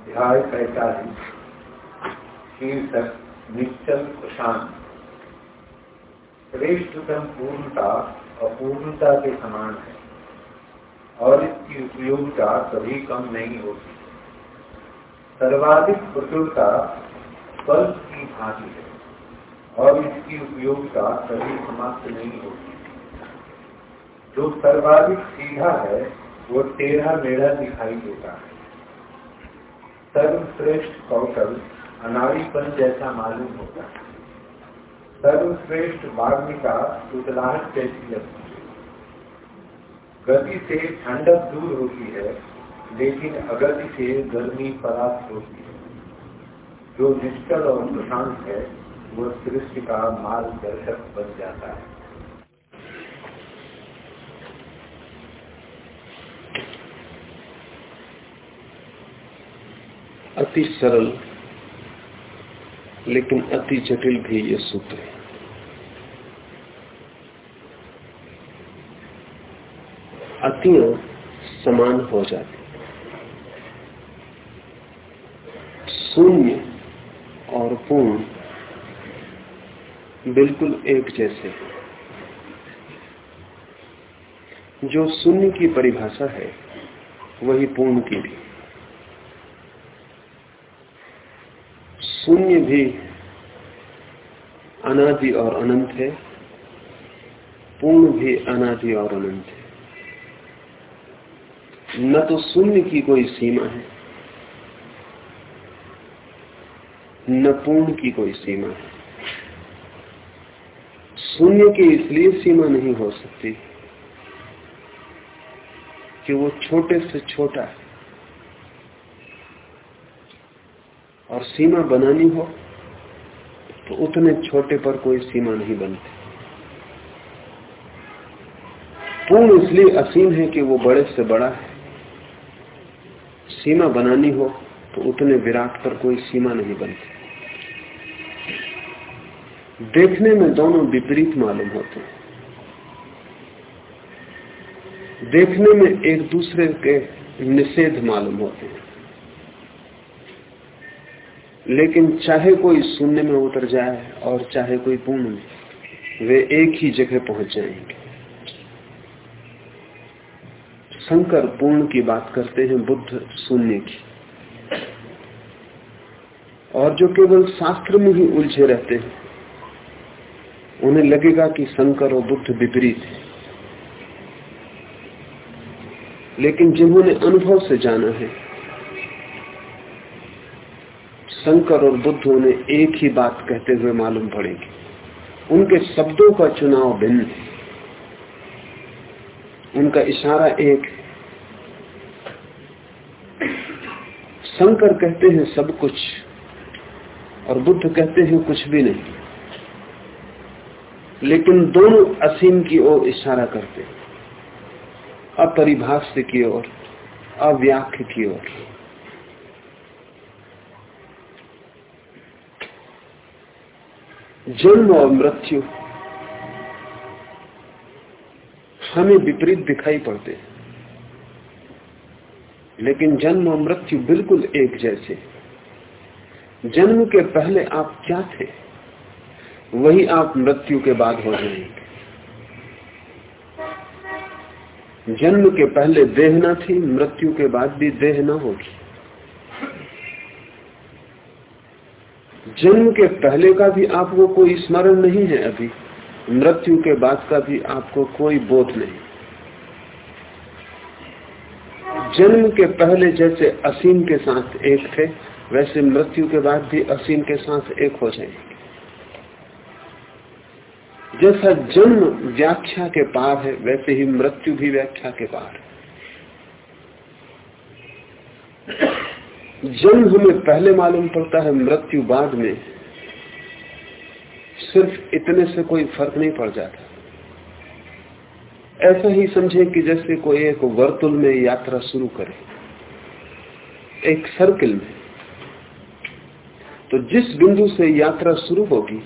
अध्याय पैतालीस। शीर्षक, निश्चल प्रशांत। श्रेष्ठतम पूर्णता अपूर्णता के समान है, और इसकी उपयोगिता कभी कम नहीं होती। सर्वाधिक प्रचुरता स्पर्श की भांति है, और इसकी उपयोगिता कभी समाप्त नहीं होती। जो सर्वाधिक सीधा है, वो टेढ़ा मेढ़ा दिखाई देता है। सर्वश्रेष्ठ कौशल अनाड़ीपन जैसा मालूम होता है। सर्वश्रेष्ठ वाग्मिका उतलाहट जैसी लगती है। गति से ठंडक दूर होती है, लेकिन अगति से गर्मी परास्त होती है। जो निश्चल और प्रशांत है, वो सृष्टि का मार्गदर्शक बन जाता है। अति सरल, लेकिन अति जटिल भी ये सूत्र है। अतियों समान हो जाती शून्य और पूर्ण बिल्कुल एक जैसे है। जो शून्य की परिभाषा है, वही पूर्ण की भी। शून्य भी अनादि और अनंत है, पूर्ण भी अनादि और अनंत है। न तो शून्य की कोई सीमा है, न पूर्ण की कोई सीमा है। शून्य की इसलिए सीमा नहीं हो सकती कि वो छोटे से छोटा है। और सीमा बनानी हो तो उतने छोटे पर कोई सीमा नहीं बनती। पूर्ण इसलिए असीम है कि वो बड़े से बड़ा है। सीमा बनानी हो तो उतने विराट पर कोई सीमा नहीं बनती। देखने में दोनों विपरीत मालूम होते हैं। देखने में एक दूसरे के निषेध मालूम होते हैं। लेकिन चाहे कोई शून्य में उतर जाए और चाहे कोई पूर्ण में, वे एक ही जगह पहुँच जाएँगे। शंकर पूर्ण की बात करते हैं बुद्ध शून्य की। और जो केवल शास्त्र में ही उलझे रहते हैं, उन्हें लगेगा कि शंकर और बुद्ध विपरीत है। लेकिन जिन्होंने अनुभव से जाना है शंकर और बुद्ध उन्हें एक ही बात कहते हुए मालूम पड़ेगी। उनके शब्दों का चुनाव भिन्न है। उनका इशारा एक शंकर कहते हैं सब कुछ और बुद्ध कहते हैं कुछ भी नहीं। लेकिन दोनों असीम की ओर इशारा करते अपरिभाष्य की ओर, अव्याख्य की ओर। जन्म और मृत्यु हमें विपरीत दिखाई पड़ते हैं। लेकिन जन्म और मृत्यु बिल्कुल एक जैसे जन्म के पहले आप क्या थे, वही आप मृत्यु के बाद हो जाएँगे। जन्म के पहले देह न थी, मृत्यु के बाद भी देह न होगी। जन्म के पहले का भी आपको कोई स्मरण नहीं है अभी, मृत्यु के बाद का भी आपको कोई बोध नहीं। जन्म के पहले जैसे असीम के साथ एक थे, वैसे मृत्यु के बाद भी असीम के साथ एक हो जाएँगे। जैसा जन्म व्याख्या के पार है, वैसे ही मृत्यु भी व्याख्या के पार है। जन्म हमें पहले मालूम पड़ता है मृत्यु बाद में सिर्फ़ इतने से कोई फ़र्क नहीं पड़ जाता। ऐसा ही समझे कि जैसे कोई एक वर्तुल में यात्रा शुरू करे, एक सर्किल में तो जिस बिंदु से यात्रा शुरू होगी,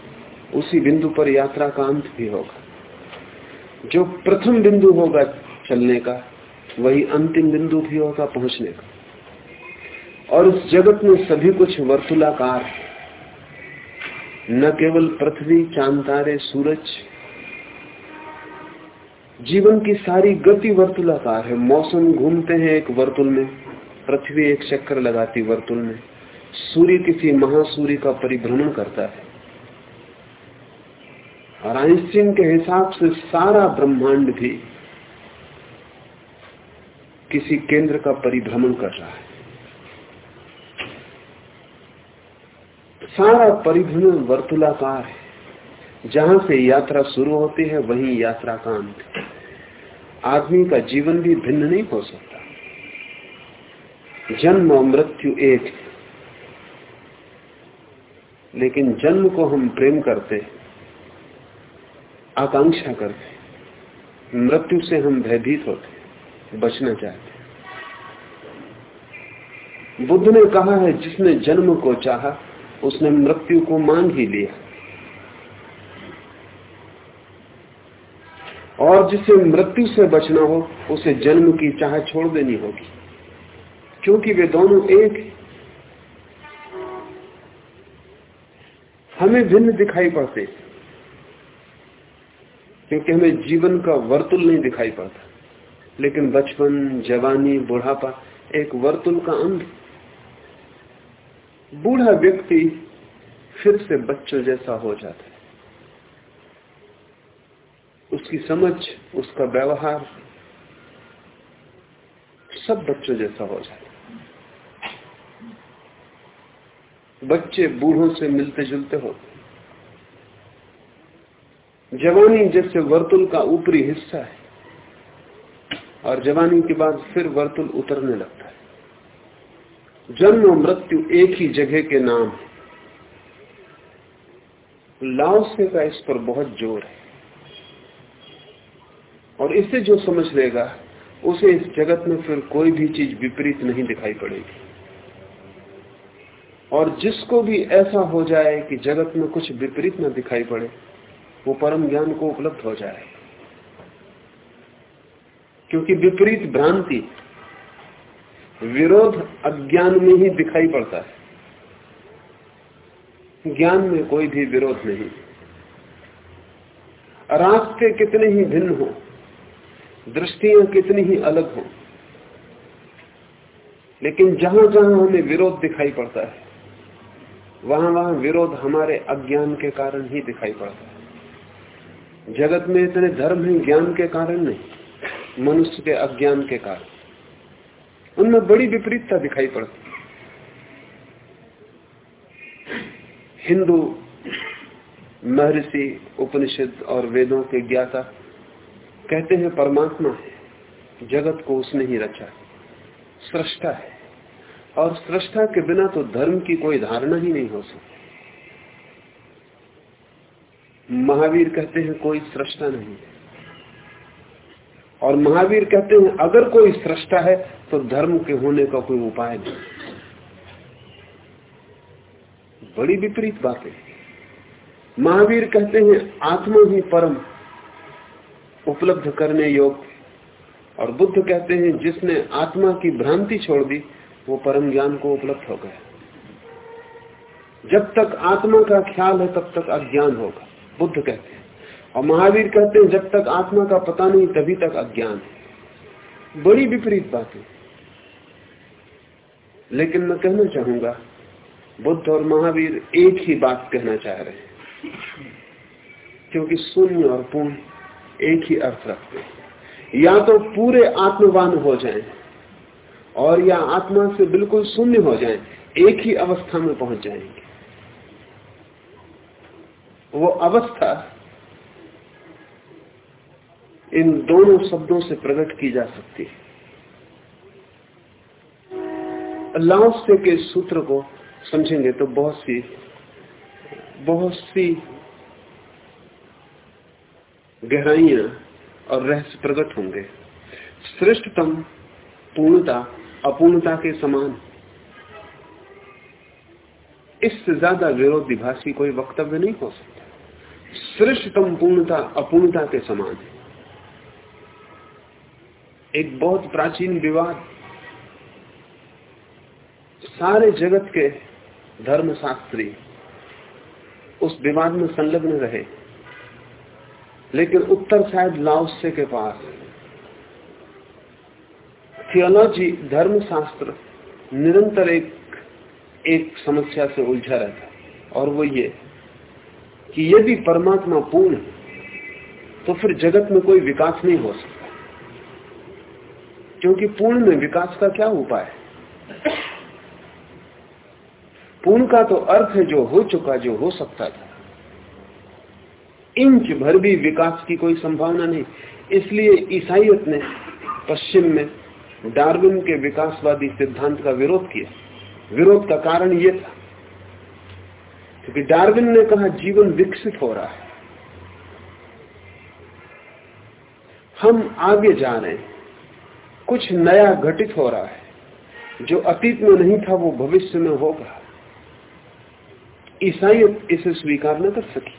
उसी बिंदु पर यात्रा का अंत भी होगा। जो प्रथम बिंदु होगा चलने का, वही अंतिम बिंदु भी होगा पहुँचने का। और इस जगत में सभी कुछ वर्तुलाकार है। न केवल पृथ्वी, चाँद, तारे, सूरज। जीवन की सारी गति वर्तुलाकार है। मौसम घूमते हैं एक वर्तुल में, पृथ्वी एक चक्कर लगाती वर्तुल में। सूर्य किसी महासूर्य का परिभ्रमण करता है। और आइंस्टीन के हिसाब से सारा ब्रह्मांड भी किसी केंद्र का परिभ्रमण कर रहा है। सारा परिभ्रमण वर्तुलाकार है। जहाँ से यात्रा शुरू होती है, वहीं यात्रा का अंत। आदमी का जीवन भी भिन्न नहीं हो सकता। जन्म और मृत्यु एक लेकिन जन्म को हम प्रेम करते आकांक्षा करते मृत्यु से हम भयभीत होते बचना चाहते बुद्ध ने कहा है, जिसने जन्म को चाहा उसने मृत्यु को मान ही लिया। और जिसे मृत्यु से बचना हो, उसे जन्म की चाह छोड़ देनी होगी। क्योंकि वे दोनों एक हमें भिन्न दिखाई पड़ते क्योंकि हमें जीवन का वर्तुल नहीं दिखाई पड़ता। लेकिन बचपन, जवानी, बुढ़ापा एक वर्तुल का अंग बूढ़ा व्यक्ति फिर से बच्चों जैसा हो जाता है। उसकी समझ, उसका व्यवहार सब बच्चों जैसा हो जाता है। बच्चे बूढ़ों से मिलते जुलते होते जवानी जैसे वर्तुल का ऊपरी हिस्सा है और जवानी के बाद फिर वर्तुल उतरने लगता जन्म और मृत्यु एक ही जगह के नाम है। लाओसे का इस पर बहुत ज़ोर है। और इसे जो समझ लेगा, उसे इस जगत में फिर कोई भी चीज़ विपरीत नहीं दिखाई पड़ेगी। और जिसको भी ऐसा हो जाए कि जगत में कुछ विपरीत न दिखाई पड़े, वो परम ज्ञान को उपलब्ध हो जाए। क्योंकि विपरीत भ्रांति विरोध अज्ञान में ही दिखाई पड़ता है। ज्ञान में कोई भी विरोध नहीं। रास्ते कितने ही भिन्न हो, दृष्टियाँ कितनी ही अलग हो, लेकिन जहाँ जहाँ हमें विरोध दिखाई पड़ता है, वहाँ वहाँ विरोध हमारे अज्ञान के कारण ही दिखाई पड़ता है। जगत में इतने धर्म हैं ज्ञान के कारण नहीं, मनुष्य के अज्ञान के कारण। उनमें बड़ी विपरीतता दिखाई पड़ती हिंदू, महर्षि, उपनिषद और वेदों के ज्ञाता कहते हैं परमात्मा है, जगत को उसने ही रचा सृष्टा है। और सृष्टा के बिना तो धर्म की कोई धारणा ही नहीं हो सकती। महावीर कहते हैं कोई सृष्टा नहीं है। और महावीर कहते हैं, अगर कोई सृष्टा है तो धर्म के होने का कोई उपाय नहीं। बड़ी विपरीत बात है। महावीर कहते हैं, आत्मा ही परम उपलब्ध करने योग्य और बुद्ध कहते हैं, जिसने आत्मा की भ्रांति छोड़ दी, वो परम ज्ञान को उपलब्ध हो गया। जब तक आत्मा का ख्याल है, तब तक अज्ञान होगा, बुद्ध कहते हैं। और महावीर कहते हैं, जब तक आत्मा का पता नहीं, तभी तक अज्ञान है। बड़ी विपरीत बात। है लेकिन मैं कहना चाहूँगा, बुद्ध और महावीर एक ही बात कहना चाह रहे हैं। क्योंकि शून्य और पूर्ण एक ही अर्थ रखते हैं। या तो पूरे आत्मवान हो जाएँ, और या आत्मा से बिल्कुल शून्य हो जाएँ, एक ही अवस्था में पहुँच जाएँगे। वो अवस्था इन दोनों शब्दों से प्रकट की जा सकती है। लाओसे के सूत्र को समझेंगे तो बहुत सी बहुत सी गहराइया और रहस्य प्रकट होंगे। श्रेष्ठतम पूर्णता, अपूर्णता के समान। इससे ज़्यादा विरोधी भाषी कोई वक्तव्य नहीं हो सकता। श्रेष्ठतम पूर्णता, अपूर्णता के समान है। एक बहुत प्राचीन विवाद सारे जगत के धर्मशास्त्री उस विवाद में संलग्न रहे, लेकिन उत्तर शायद लाओसे के पास। थियोलॉजी धर्मशास्त्र निरंतर एक एक समस्या से उलझा रहता और वो ये कि यदि परमात्मा पूर्ण है तो फिर जगत में कोई विकास नहीं हो सकता। क्योंकि पूर्ण में विकास का क्या उपाय है? पूर्ण का तो अर्थ है जो हो चुका, जो हो सकता था। इंच भर भी विकास की कोई संभावना नहीं। इसलिए ईसाइत ने पश्चिम में डार्विन के विकासवादी सिद्धांत का विरोध किया। विरोध का कारण यह था, क्योंकि डार्विन ने कहा, जीवन विकसित हो रहा है। हम आगे जा रहे हैं। कुछ नया घटित हो रहा है। जो अतीत में नहीं था, वो भविष्य में होगा ईसाइत इसे स्वीकार न कर सकी।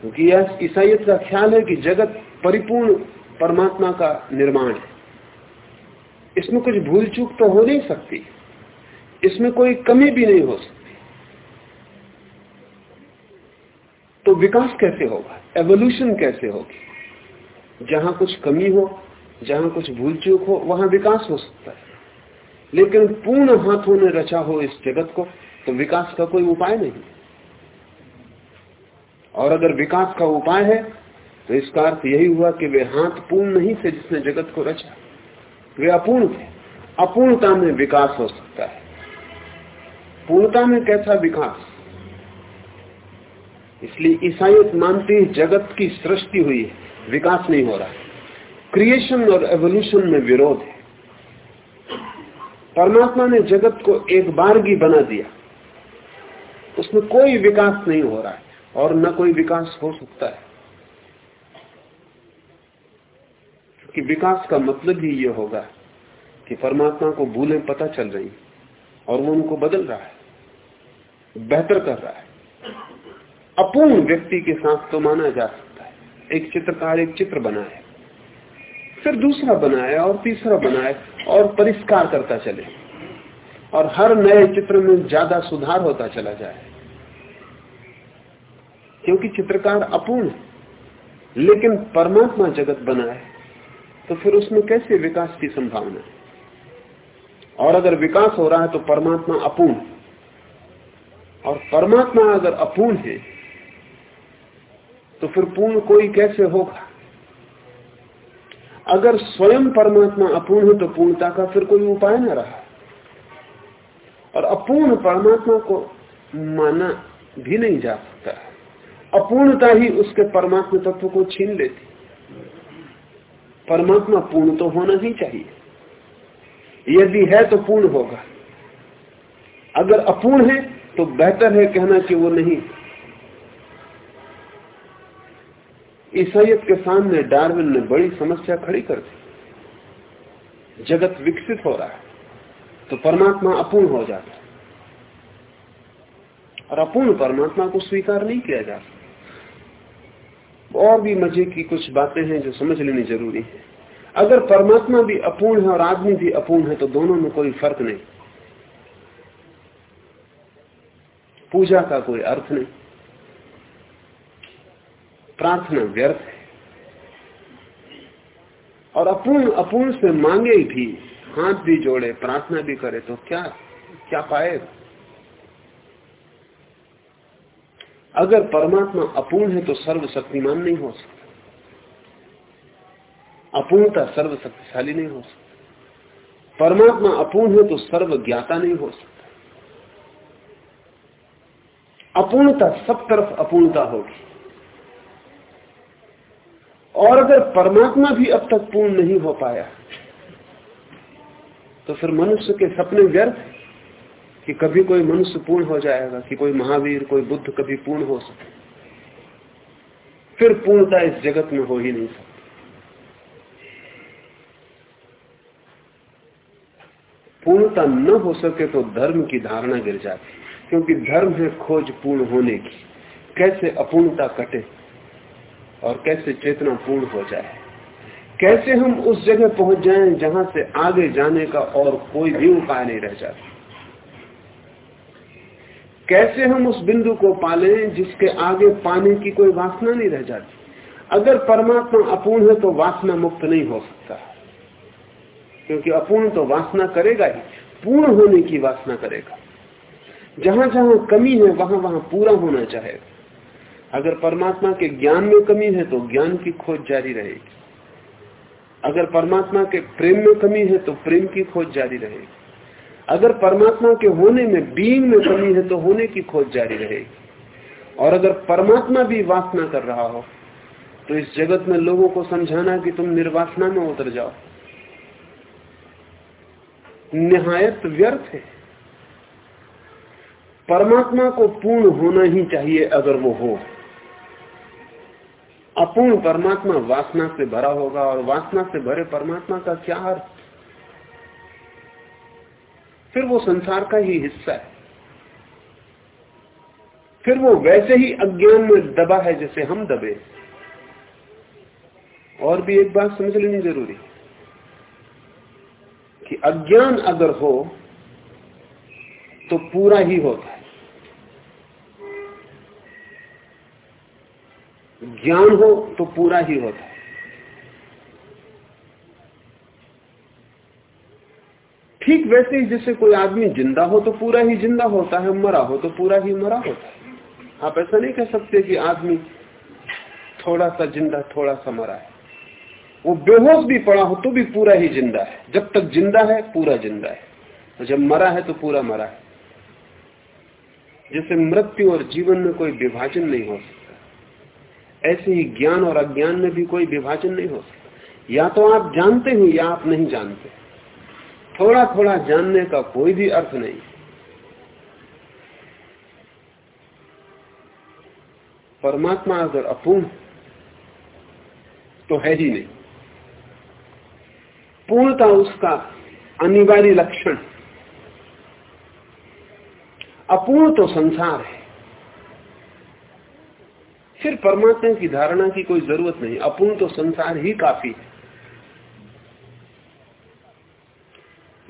क्योंकि यह ईसाइत का ख्याल है कि जगत परिपूर्ण परमात्मा का निर्माण है। इसमें कुछ भूल चूक तो हो नहीं सकती। इसमें कोई कमी भी नहीं हो सकती। तो विकास कैसे होगा? एवोल्यूशन कैसे होगी? जहाँ कुछ कमी हो जहाँ कुछ भूल चूक हो, वहाँ विकास हो सकता है। लेकिन पूर्ण हाथों ने रचा हो इस जगत को तो विकास का कोई उपाय नहीं। और अगर विकास का उपाय है तो इसका अर्थ यही हुआ कि वे हाथ पूर्ण नहीं थे जिसने जगत को रचा। वे अपूर्ण थे। अपूर्णता में विकास हो सकता है। पूर्णता में कैसा विकास? इसलिए ईसाइत मानती जगत की सृष्टि हुई है। विकास नहीं हो रहा। है क्रिएशन और एवोल्यूशन में विरोध है। परमात्मा ने जगत को एक बारगी बना दिया। उसमें कोई विकास नहीं हो रहा है और न कोई विकास हो सकता है। क्योंकि विकास का मतलब ही ये होगा कि परमात्मा को भूलें पता चल रही और वो उनको बदल रहा है, बेहतर कर रहा है। अपूर्ण व्यक्ति के साथ तो माना जा सकता है। एक चित्रकार एक चित्र बनाए। फिर दूसरा बनाए और तीसरा बनाए और परिष्कार करता चले। और हर नए चित्र में ज़्यादा सुधार होता चला जाए। क्योंकि चित्रकार अपूर्ण लेकिन परमात्मा जगत बनाए तो फिर उसमें कैसे विकास की संभावना है? और अगर विकास हो रहा है तो परमात्मा अपूर्ण और परमात्मा अगर अपूर्ण है तो फिर पूर्ण कोई कैसे होगा? अगर स्वयं परमात्मा अपूर्ण है तो पूर्णता का फिर कोई उपाय न रहा। और अपूर्ण परमात्मा को माना भी नहीं जा सकता। अपूर्णता ही उसके परमात्मा तत्व को छीन लेती। परमात्मा पूर्ण तो होना ही चाहिए। यदि है तो पूर्ण होगा। अगर अपूर्ण है तो बेहतर है कहना कि वो नहीं ईसाइत के सामने डार्विन ने बड़ी समस्या खड़ी कर दी। जगत विकसित हो रहा है तो परमात्मा अपूर्ण हो जाता है। और अपूर्ण परमात्मा को स्वीकार नहीं किया जा सकता। और भी मज़े की कुछ बातें हैं जो समझ लेनी ज़रूरी है। अगर परमात्मा भी अपूर्ण है और आदमी भी अपूर्ण है तो दोनों में कोई फ़र्क नहीं। पूजा का कोई अर्थ नहीं। प्रार्थना व्यर्थ है। और अपूर्ण अपूर्ण से मांगे भी, हाथ भी जोड़े, प्रार्थना भी करे तो क्या क्या पाएगा? अगर परमात्मा अपूर्ण है तो सर्वशक्तिमान नहीं हो सकता। अपूर्णता सर्वशक्तिशाली नहीं हो सकता। परमात्मा अपूर्ण है तो सर्व ज्ञाता नहीं हो सकता। अपूर्णता सब तरफ़ अपूर्णता होगी। और अगर परमात्मा भी अब तक पूर्ण नहीं हो पाया तो फिर मनुष्य के सपने व्यर्थ कि कभी कोई मनुष्य पूर्ण हो जाएगा, कि कोई महावीर, कोई बुद्ध कभी पूर्ण हो सके। फिर पूर्णता इस जगत में हो ही नहीं सकती। पूर्णता न हो सके तो धर्म की धारणा गिर जाती, क्योंकि धर्म है खोज पूर्ण होने की। कैसे अपूर्णता कटे? और कैसे चेतना पूर्ण हो जाए। कैसे हम उस जगह पहुँच जाएँ जहाँ से आगे जाने का और कोई भी उपाय नहीं रह जाता। कैसे हम उस बिंदु को पाले जिसके आगे पाने की कोई वासना नहीं रह जाती। अगर परमात्मा अपूर्ण है तो वासना मुक्त नहीं हो सकता। क्योंकि अपूर्ण तो वासना करेगा ही, पूर्ण होने की वासना करेगा। जहाँ जहाँ कमी है वहाँ वहाँ पूरा होना चाहेगा। अगर परमात्मा के ज्ञान में कमी है तो ज्ञान की खोज जारी रहेगी। अगर परमात्मा के प्रेम में कमी है तो प्रेम की खोज जारी रहेगी। अगर परमात्मा के होने में बीइंग में कमी है तो होने की खोज जारी रहेगी। और अगर परमात्मा भी वासना कर रहा हो तो इस जगत में लोगों को समझाना कि तुम निर्वासना में उतर जाओ। निहायत व्यर्थ है। परमात्मा को पूर्ण होना ही चाहिए अगर वो हो। अपूर्ण परमात्मा वासना से भरा होगा और वासना से भरे परमात्मा का क्या अर्थ? फिर वो संसार का ही हिस्सा है। फिर वो वैसे ही अज्ञान में दबा है जैसे हम दबे और भी एक बात समझ लेनी ज़रूरी कि अज्ञान अगर हो तो पूरा ही होता है। ज्ञान हो तो पूरा ही होता है। ठीक वैसे ही जैसे कोई आदमी ज़िंदा हो तो पूरा ही ज़िंदा होता है, मरा हो तो पूरा ही मरा होता है। आप ऐसा नहीं कह सकते कि आदमी थोड़ा सा ज़िंदा, थोड़ा सा मरा है। वो बेहोश भी पड़ा हो तो भी पूरा ही ज़िंदा है। जब तक ज़िंदा है, पूरा ज़िंदा है। तो जब मरा है तो पूरा मरा है। जैसे मृत्यु और जीवन में कोई विभाजन नहीं हो सकता। ऐसे ही ज्ञान और अज्ञान में भी कोई विभाजन नहीं हो सकता। या तो आप जानते हैं या आप नहीं जानते। थोड़ा थोड़ा जानने का कोई भी अर्थ नहीं। परमात्मा अगर अपूर्ण तो है ही नहीं। पूर्णता उसका अनिवार्य लक्षण। अपूर्ण तो संसार है। फिर परमात्मा की धारणा की कोई ज़रूरत नहीं अपूर्ण तो संसार ही काफ़ी है।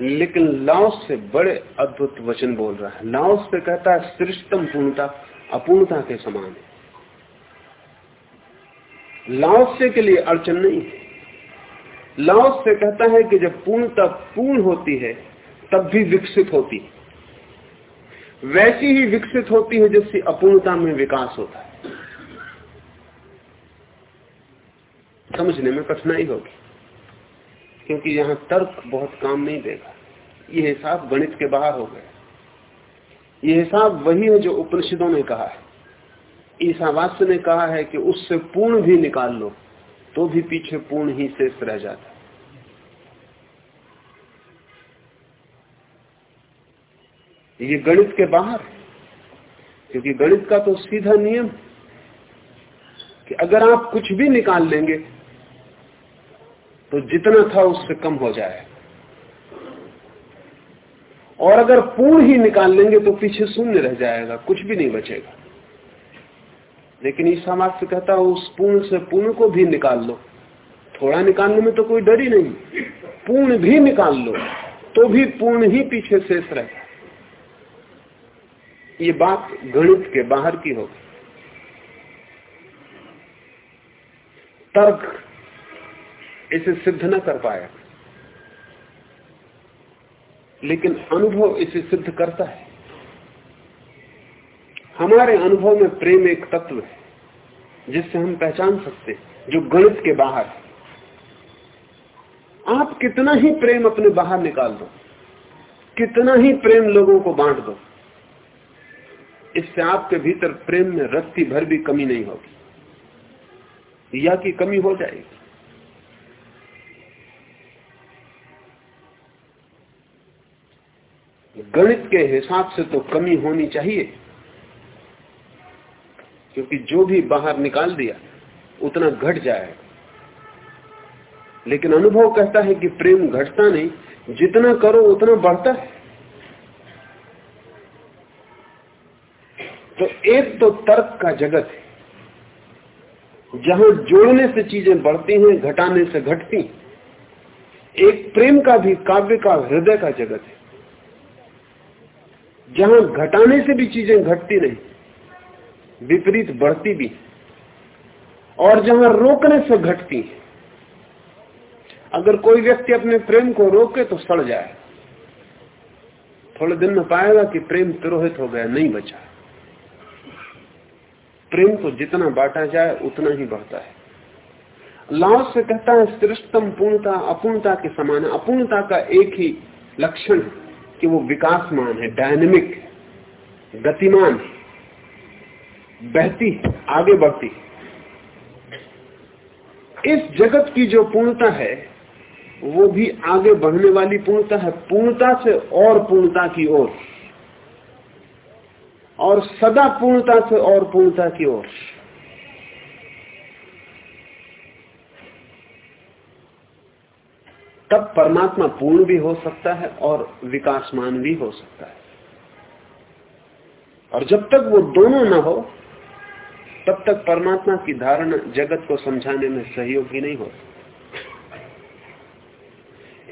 लेकिन लाओस से बड़े अद्भुत वचन बोल रहा है। लाओस से कहता है, श्रेष्ठतम पूर्णता, अपूर्णता के समान है। लाओस से के लिए अड़चन नहीं है। लाओस से कहता है कि जब पूर्णता पूर्ण होती है, तब भी विकसित होती है। वैसी ही विकसित होती है जैसी अपूर्णता में विकास होता है। समझने में कठिनाई होगी। क्योंकि यहाँ तर्क बहुत काम नहीं देगा। ये हिसाब गणित के बाहर हो गए ये हिसाब वही है जो उपनिषदों ने कहा है। ईसावास्य ने कहा है कि उससे पूर्ण भी निकाल लो तो भी पीछे पूर्ण ही शेष रह जाता। ये गणित के बाहर क्योंकि गणित का तो सीधा नियम कि अगर आप कुछ भी निकाल लेंगे तो जितना था उससे कम हो जाए। और अगर पूर्ण ही निकाल लेंगे तो पीछे शून्य रह जाएगा, कुछ भी नहीं बचेगा। लेकिन समाज से कहता है, उस पूर्ण से पूर्ण को भी निकाल लो। थोड़ा निकालने में तो कोई डर ही नहीं। पूर्ण भी निकाल लो तो भी पूर्ण ही पीछे शेष रहेगा ये बात गणित के बाहर की होगी। तर्क इसे सिद्ध न कर पाया। लेकिन अनुभव इसे सिद्ध करता है। हमारे अनुभव में प्रेम एक तत्व है, जिससे हम पहचान सकते जो गणित के बाहर है। आप कितना ही प्रेम अपने बाहर निकाल दो, कितना ही प्रेम लोगों को बांट दो, इससे आपके भीतर प्रेम में रत्ती भर भी कमी नहीं होगी। या की कमी हो जाएगी। गणित के हिसाब से तो कमी होनी चाहिए। क्योंकि जो भी बाहर निकाल दिया, उतना घट जाएगा लेकिन अनुभव कहता है कि प्रेम घटता नहीं, जितना करो उतना बढ़ता है। तो एक तो तर्क का जगत है। जहाँ जोड़ने से चीज़ें बढ़ती हैं, घटाने से घटती एक प्रेम का भी काव्य का हृदय का जगत है। जहाँ घटाने से भी चीज़ें घटती नहीं विपरीत बढ़ती भी, और जहाँ रोकने से घटती है। अगर कोई व्यक्ति अपने प्रेम को रोके तो सड़ जाए। थोड़े दिन में पाएगा कि प्रेम तिरोहित हो गया, नहीं बचा। प्रेम को जितना बांटा जाए, उतना ही बढ़ता है। लाओस से कहता है, श्रेष्ठतम पूर्णता, अपूर्णता के समान अपूर्णता का एक ही लक्षण है। कि वो विकासमान है डायनेमिक गतिमान बहती आगे बढ़ती इस जगत की जो पूर्णता है, वो भी आगे बढ़ने वाली पूर्णता है, पूर्णता से और पूर्णता की ओर। और सदा पूर्णता से और पूर्णता की ओर। तब परमात्मा पूर्ण भी हो सकता है और विकासमान भी हो सकता है। और जब तक वो दोनों न हो, तब तक परमात्मा की धारणा जगत को समझाने में सहयोगी नहीं हो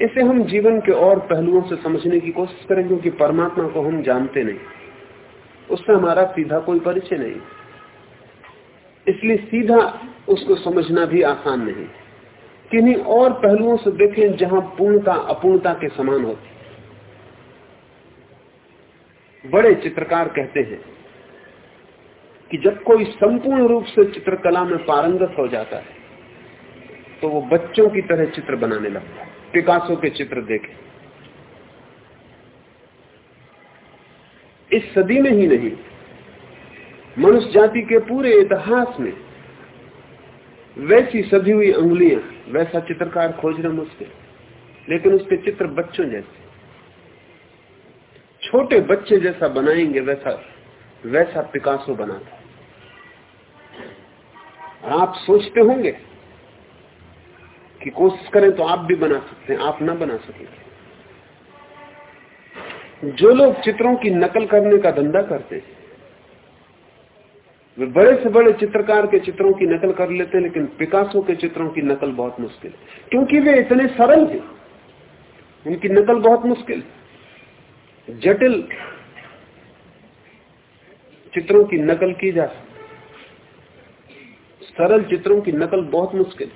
इसे हम जीवन के और पहलुओं से समझने की कोशिश करें, क्योंकि परमात्मा को हम जानते नहीं। उससे हमारा सीधा कोई परिचय नहीं। इसलिए सीधा उसको समझना भी आसान नहीं। किन्हीं और पहलुओं से देखें जहाँ पूर्णता, अपूर्णता के समान होती बड़े चित्रकार कहते हैं कि जब कोई संपूर्ण रूप से चित्रकला में पारंगत हो जाता है तो वो बच्चों की तरह चित्र बनाने लगता है। पिकासो के चित्र देखे। इस सदी में ही नहीं, मनुष्य जाति के पूरे इतिहास में वैसी सभी हुई उंगलियाँ, वैसा चित्रकार खोजना मुश्किल। लेकिन उसके चित्र बच्चों जैसे। छोटे बच्चे जैसा बनाएँगे, वैसा वैसा पिकासो बनाता। आप सोचते होंगे कि कोशिश करें तो आप भी बना सकते हैं, आप ना बना सकेंगे जो लोग चित्रों की नकल करने का धंधा करते हैं वे बड़े से बड़े चित्रकार के चित्रों की नकल कर लेते लेकिन पिकासो के चित्रों की नकल बहुत मुश्किल क्योंकि वे इतने सरल थे उनकी नकल बहुत मुश्किल जटिल चित्रों की नकल की जा सकती सरल चित्रों की नकल बहुत मुश्किल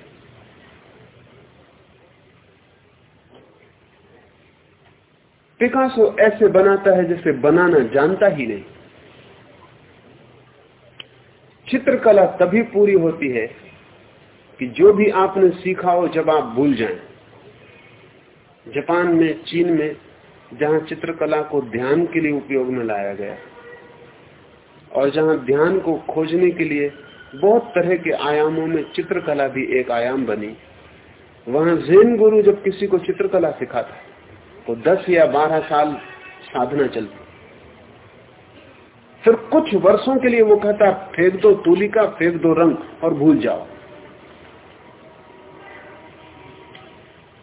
पिकासो ऐसे बनाता है जैसे बनाना जानता ही नहीं। चित्रकला तभी पूरी होती है कि जो भी आपने सीखा हो जब आप भूल जाएँ। जापान में, चीन में, जहाँ चित्रकला को ध्यान के लिए उपयोग में लाया गया, और जहाँ ध्यान को खोजने के लिए बहुत तरह के आयामों में चित्रकला भी एक आयाम बनी, वहाँ जैन गुरु जब किसी को चित्रकला सिखाता तो 10 या 12 साल साधना चलती। फिर कुछ वर्षों के लिए वो कहता, फेंक दो तूलिका फेंक दो रंग और भूल जाओ।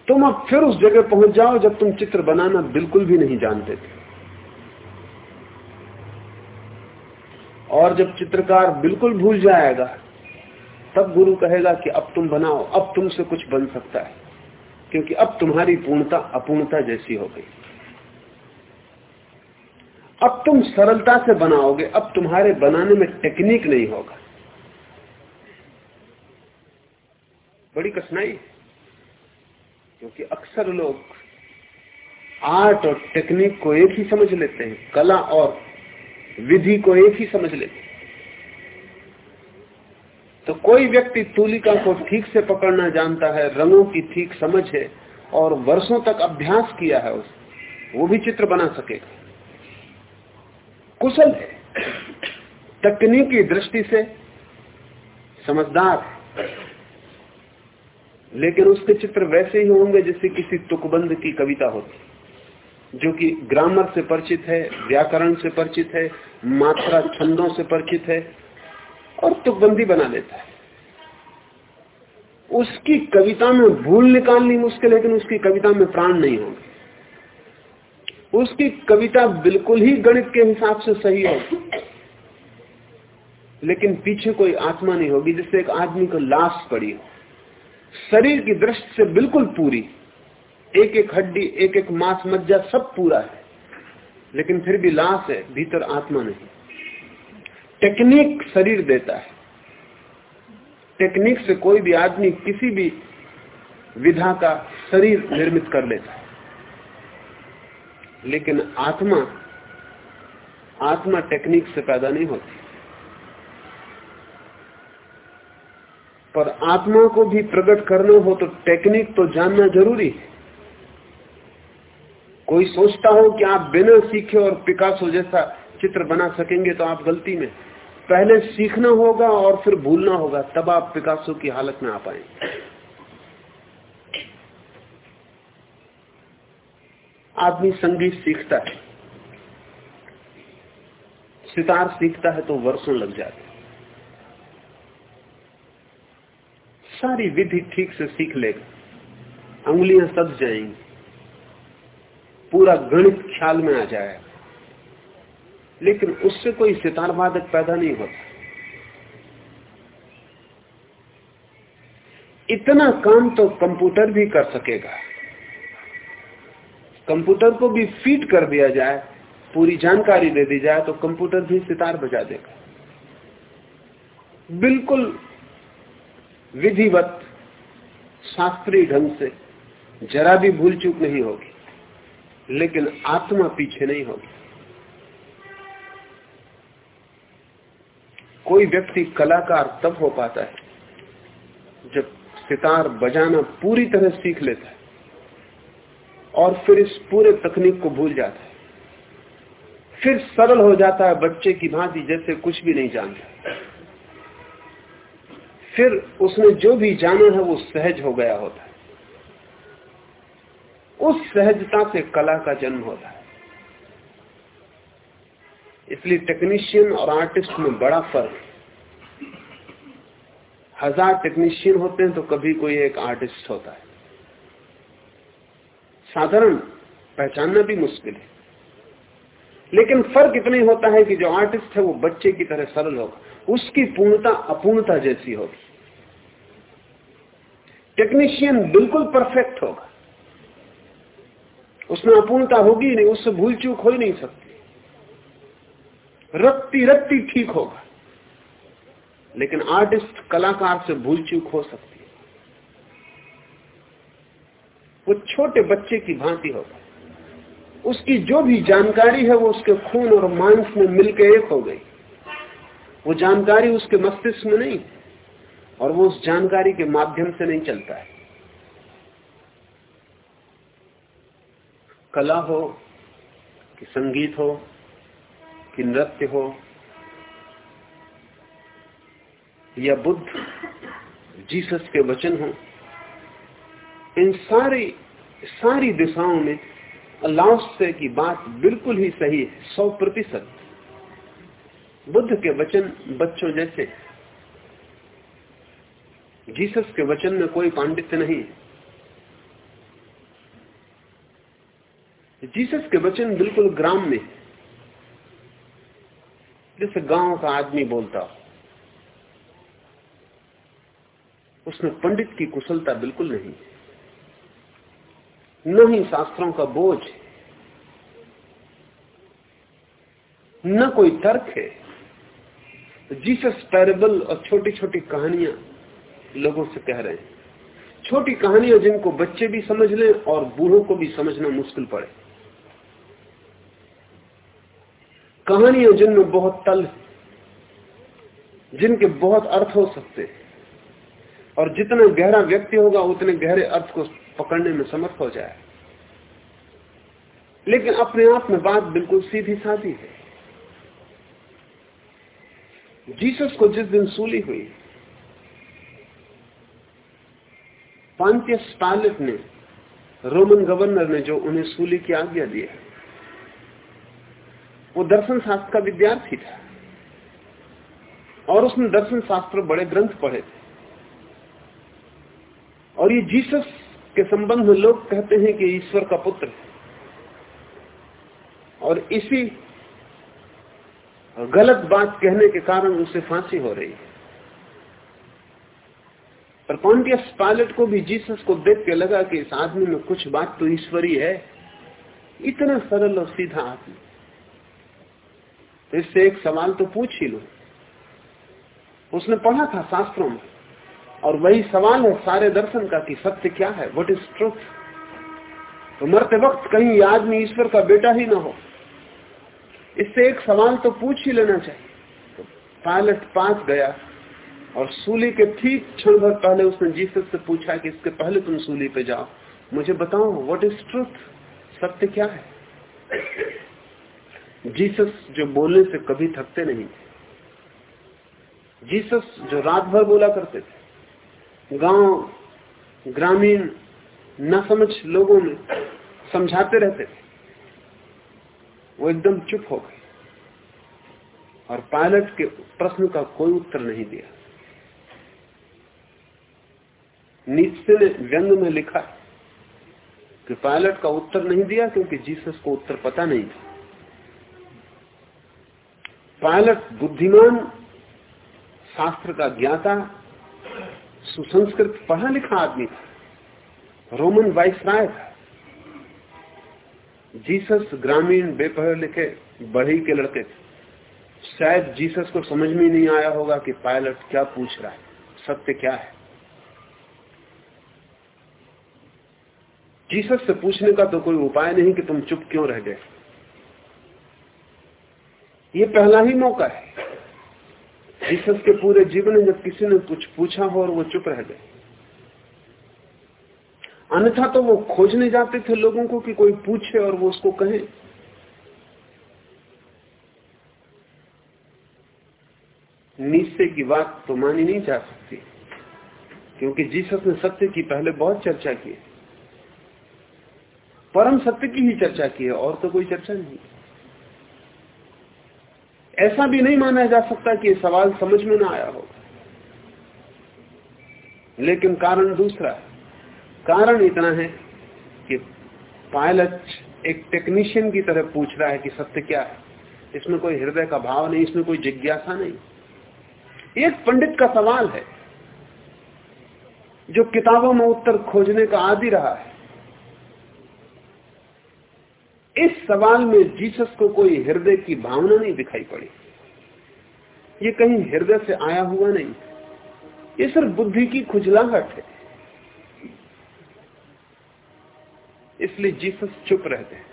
तुम अब फिर उस जगह पहुँच जाओ जब तुम चित्र बनाना बिल्कुल भी नहीं जानते थे। और जब चित्रकार बिल्कुल भूल जाएगा, तब गुरु कहेगा कि अब तुम बनाओ, अब तुमसे कुछ बन सकता है, क्योंकि अब तुम्हारी पूर्णता, अपूर्णता जैसी हो गई। अब तुम सरलता से बनाओगे, अब तुम्हारे बनाने में टेक्निक नहीं होगा। बड़ी कठिनाई। क्योंकि अक्सर लोग आर्ट और टेक्निक को एक ही समझ लेते हैं, कला और विधि को एक ही समझ लेते हैं। तो कोई व्यक्ति तूलिका को ठीक से पकड़ना जानता है, रंगों की ठीक समझ है और वर्षों तक अभ्यास किया है उसने वो भी चित्र बना सकेगा। कुशल है। तकनीकी दृष्टि से समझदार है। लेकिन उसके चित्र वैसे ही होंगे जैसे किसी तुकबंद की कविता होती जो कि ग्रामर से परिचित है, व्याकरण से परिचित है, मात्रा छंदों से परिचित है और तुकबंदी बना लेता है। उसकी कविता में भूल निकालनी मुश्किल है, लेकिन उसकी कविता में प्राण नहीं होंगे। उसकी कविता बिल्कुल ही गणित के हिसाब से सही होगी लेकिन पीछे कोई आत्मा नहीं होगी जिससे एक आदमी को लाश पड़ी हो। शरीर की दृष्टि से बिल्कुल पूरी। एक एक हड्डी एक एक मांस, मज्जा सब पूरा है। लेकिन फिर भी लाश है, भीतर आत्मा नहीं। टेक्निक शरीर देता है। टेक्निक से कोई भी आदमी किसी भी विधा का शरीर निर्मित कर लेता है। लेकिन आत्मा आत्मा टेक्निक से पैदा नहीं होती। पर आत्मा को भी प्रकट करना हो तो टेक्निक तो जानना ज़रूरी है। कोई सोचता हो कि आप बिना सीखे और पिकासो जैसा चित्र बना सकेंगे तो आप गलती में। पहले सीखना होगा और फिर भूलना होगा, तब आप पिकासो की हालत में आ पाएँगे। आदमी संगीत सीखता है। सितार सीखता है तो वर्षों लग जाते सारी विधि ठीक से सीख लेगा। उंगलियाँ सज जाएँगी। पूरा गणित ख्याल में आ जाएगा। लेकिन उससे कोई सितार वादक पैदा नहीं होता। इतना काम तो कंप्यूटर भी कर सकेगा। कंप्यूटर को भी फ़ीड कर दिया जाए, पूरी जानकारी दे दी जाए तो कंप्यूटर भी सितार बजा देगा। बिल्कुल विधिवत, शास्त्रीय ढंग से जरा भी भूल चूक नहीं होगी, लेकिन आत्मा पीछे नहीं होगी। कोई व्यक्ति कलाकार तब हो पाता है जब सितार बजाना पूरी तरह सीख लेता है। और फिर इस पूरे तकनीक को भूल जाता है। फिर सरल हो जाता है बच्चे की भांति जैसे कुछ भी नहीं जानता। फिर उसने जो भी जाना है वो सहज हो गया होता है। उस सहजता से कला का जन्म होता है। इसलिए टेक्नीशियन और आर्टिस्ट में बड़ा फ़र्क है। हज़ार टेक्नीशियन होते हैं तो कभी कोई एक आर्टिस्ट होता है। साधारण पहचानना भी मुश्किल है। लेकिन फ़र्क इतना होता है कि जो आर्टिस्ट है वो बच्चे की तरह सरल होगा। उसकी पूर्णता अपूर्णता जैसी होगी। टेक्नीशियन बिल्कुल परफेक्ट होगा। उसमें अपूर्णता होगी नहीं, उससे भूल चूक हो ही नहीं सकती। रत्ती रत्ती ठीक होगा। लेकिन आर्टिस्ट कलाकार से भूल चूक हो सकती। वो छोटे बच्चे की भांति हो होगा उसकी जो भी जानकारी है, वो उसके खून और मांस में मिलकर एक हो गई। वो जानकारी उसके मस्तिष्क में नहीं, और वो उस जानकारी के माध्यम से नहीं चलता है। कला हो, कि संगीत हो, कि नृत्य हो, या बुद्ध, जीसस के वचन हो इन सारी सारी दिशाओं में से की बात बिल्कुल ही सही है, सौ प्रतिशत। बुद्ध के वचन बच्चों जैसे। जीसस के वचन में कोई पांडित्य नहीं जीसस के वचन बिल्कुल ग्राम में जैसे गाँव का आदमी बोलता हो, उसमें पंडित की कुशलता बिल्कुल नहीं न ही शास्त्रों का बोझ न कोई तर्क है। जीसस पैरेबल और छोटी छोटी कहानियाँ लोगों से कह रहे हैं। छोटी कहानियाँ जिनको बच्चे भी समझ लें और बूढ़ों को भी समझना मुश्किल पड़े। कहानियाँ जिनमें बहुत तल जिनके बहुत अर्थ हो सकते हैं, और जितना गहरा व्यक्ति होगा, उतने गहरे अर्थ को पकड़ने में समर्थ हो जाए। लेकिन अपने आप में बात बिल्कुल सीधी साधी है। जीसस को जिस दिन सूली हुई पांतियस पायलट ने, रोमन गवर्नर ने जो उन्हें सूली की आज्ञा दिया वो दर्शन शास्त्र का विद्यार्थी था। और उसने दर्शन शास्त्र बड़े ग्रंथ पढ़े थे। और ये जीसस के संबंध में लोग कहते हैं कि ईश्वर का पुत्र है। और इसी गलत बात कहने के कारण उसे फांसी हो रही है। पर पॉन्टियस पायलट को भी जीसस को देख के लगा कि इस आदमी में कुछ बात तो ईश्वरी है। इतना सरल और सीधा आदमी। तो इससे एक सवाल तो पूछ ही लो। उसने पढ़ा था शास्त्रों में। और वही सवाल है सारे दर्शन का कि सत्य क्या है? वट इज़ ट्रुथ तो मरते वक्त कहीं आदमी ईश्वर का बेटा ही ना हो। इससे एक सवाल तो पूछ ही लेना चाहिए। तो पायलट पास गया और सूली के ठीक क्षण भर पहले उसने जीसस से पूछा कि इसके पहले तुम सूली पे जाओ। मुझे बताओ व्हाट इज़ ट्रुथ सत्य क्या है? जीसस जो बोलने से कभी थकते नहीं थे। जीसस जो रात भर बोला करते थे। गाँव, ग्रामीण न समझ लोगों में समझाते रहते थे। वो एकदम चुप हो गए और पायलट के प्रश्न का कोई उत्तर नहीं दिया। नीचे ने व्यंग में लिखा कि पायलट का उत्तर नहीं दिया क्योंकि जीसस को उत्तर पता नहीं था। पायलट बुद्धिमान, शास्त्र का ज्ञाता सुसंस्कृत पढ़ा लिखा आदमी था। रोमन वाइस राय था। जीसस ग्रामीण बेपढ़े लिखे बढ़ी के लड़के थे। शायद जीसस को समझ में नहीं आया होगा कि पायलट क्या पूछ रहा है। सत्य क्या है? जीसस से पूछने का तो कोई उपाय नहीं कि तुम चुप क्यों रह गए। ये पहला ही मौका है। जीसस के पूरे जीवन में जब किसी ने कुछ पूछा हो और वो चुप रह गए। अन्यथा तो वो खोजने जाते थे लोगों को कि कोई पूछे और वो उसको कहे। नीचे की बात तो मानी नहीं जा सकती, क्योंकि जीसस ने सत्य की पहले बहुत चर्चा की परम सत्य की ही चर्चा की है, और तो कोई चर्चा नहीं। ऐसा भी नहीं माना जा सकता कि सवाल समझ में ना आया होगा लेकिन कारण दूसरा कारण इतना है कि पायलट एक टेक्नीशियन की तरह पूछ रहा है कि सत्य क्या है। इसमें कोई हृदय का भाव नहीं, इसमें कोई जिज्ञासा नहीं। एक पंडित का सवाल है, जो किताबों में उत्तर खोजने का आदि रहा है। इस सवाल में जीसस को कोई हृदय की भावना नहीं दिखाई पड़ी। ये कहीं हृदय से आया हुआ नहीं। ये सिर्फ़ बुद्धि की खुजलाहट है। इसलिए जीसस चुप रहते हैं।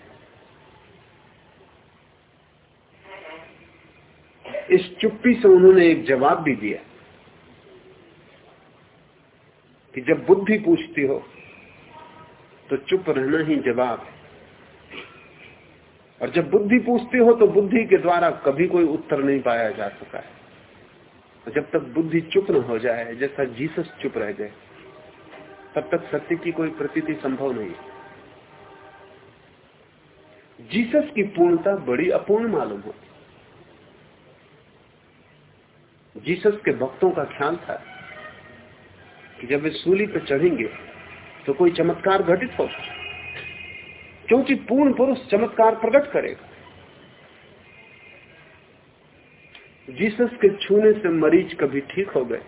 इस चुप्पी से उन्होंने एक जवाब भी दिया कि जब बुद्धि पूछती हो तो चुप रहना ही जवाब है। और जब बुद्धि पूछती हो तो बुद्धि के द्वारा कभी कोई उत्तर नहीं पाया जा सका है। जब तक बुद्धि चुप न हो जाए, जैसा जीसस चुप रह गए, तब तक सत्य की कोई प्रतीति संभव नहीं जीसस की पूर्णता बड़ी अपूर्ण मालूम होती। जीसस के भक्तों का ख्याल था कि जब वे सूली पर चढ़ेंगे तो कोई चमत्कार घटित हो क्योंकि पूर्ण पुरुष चमत्कार प्रकट करेगा। जीसस के छूने से मरीज़ कभी ठीक हो गए।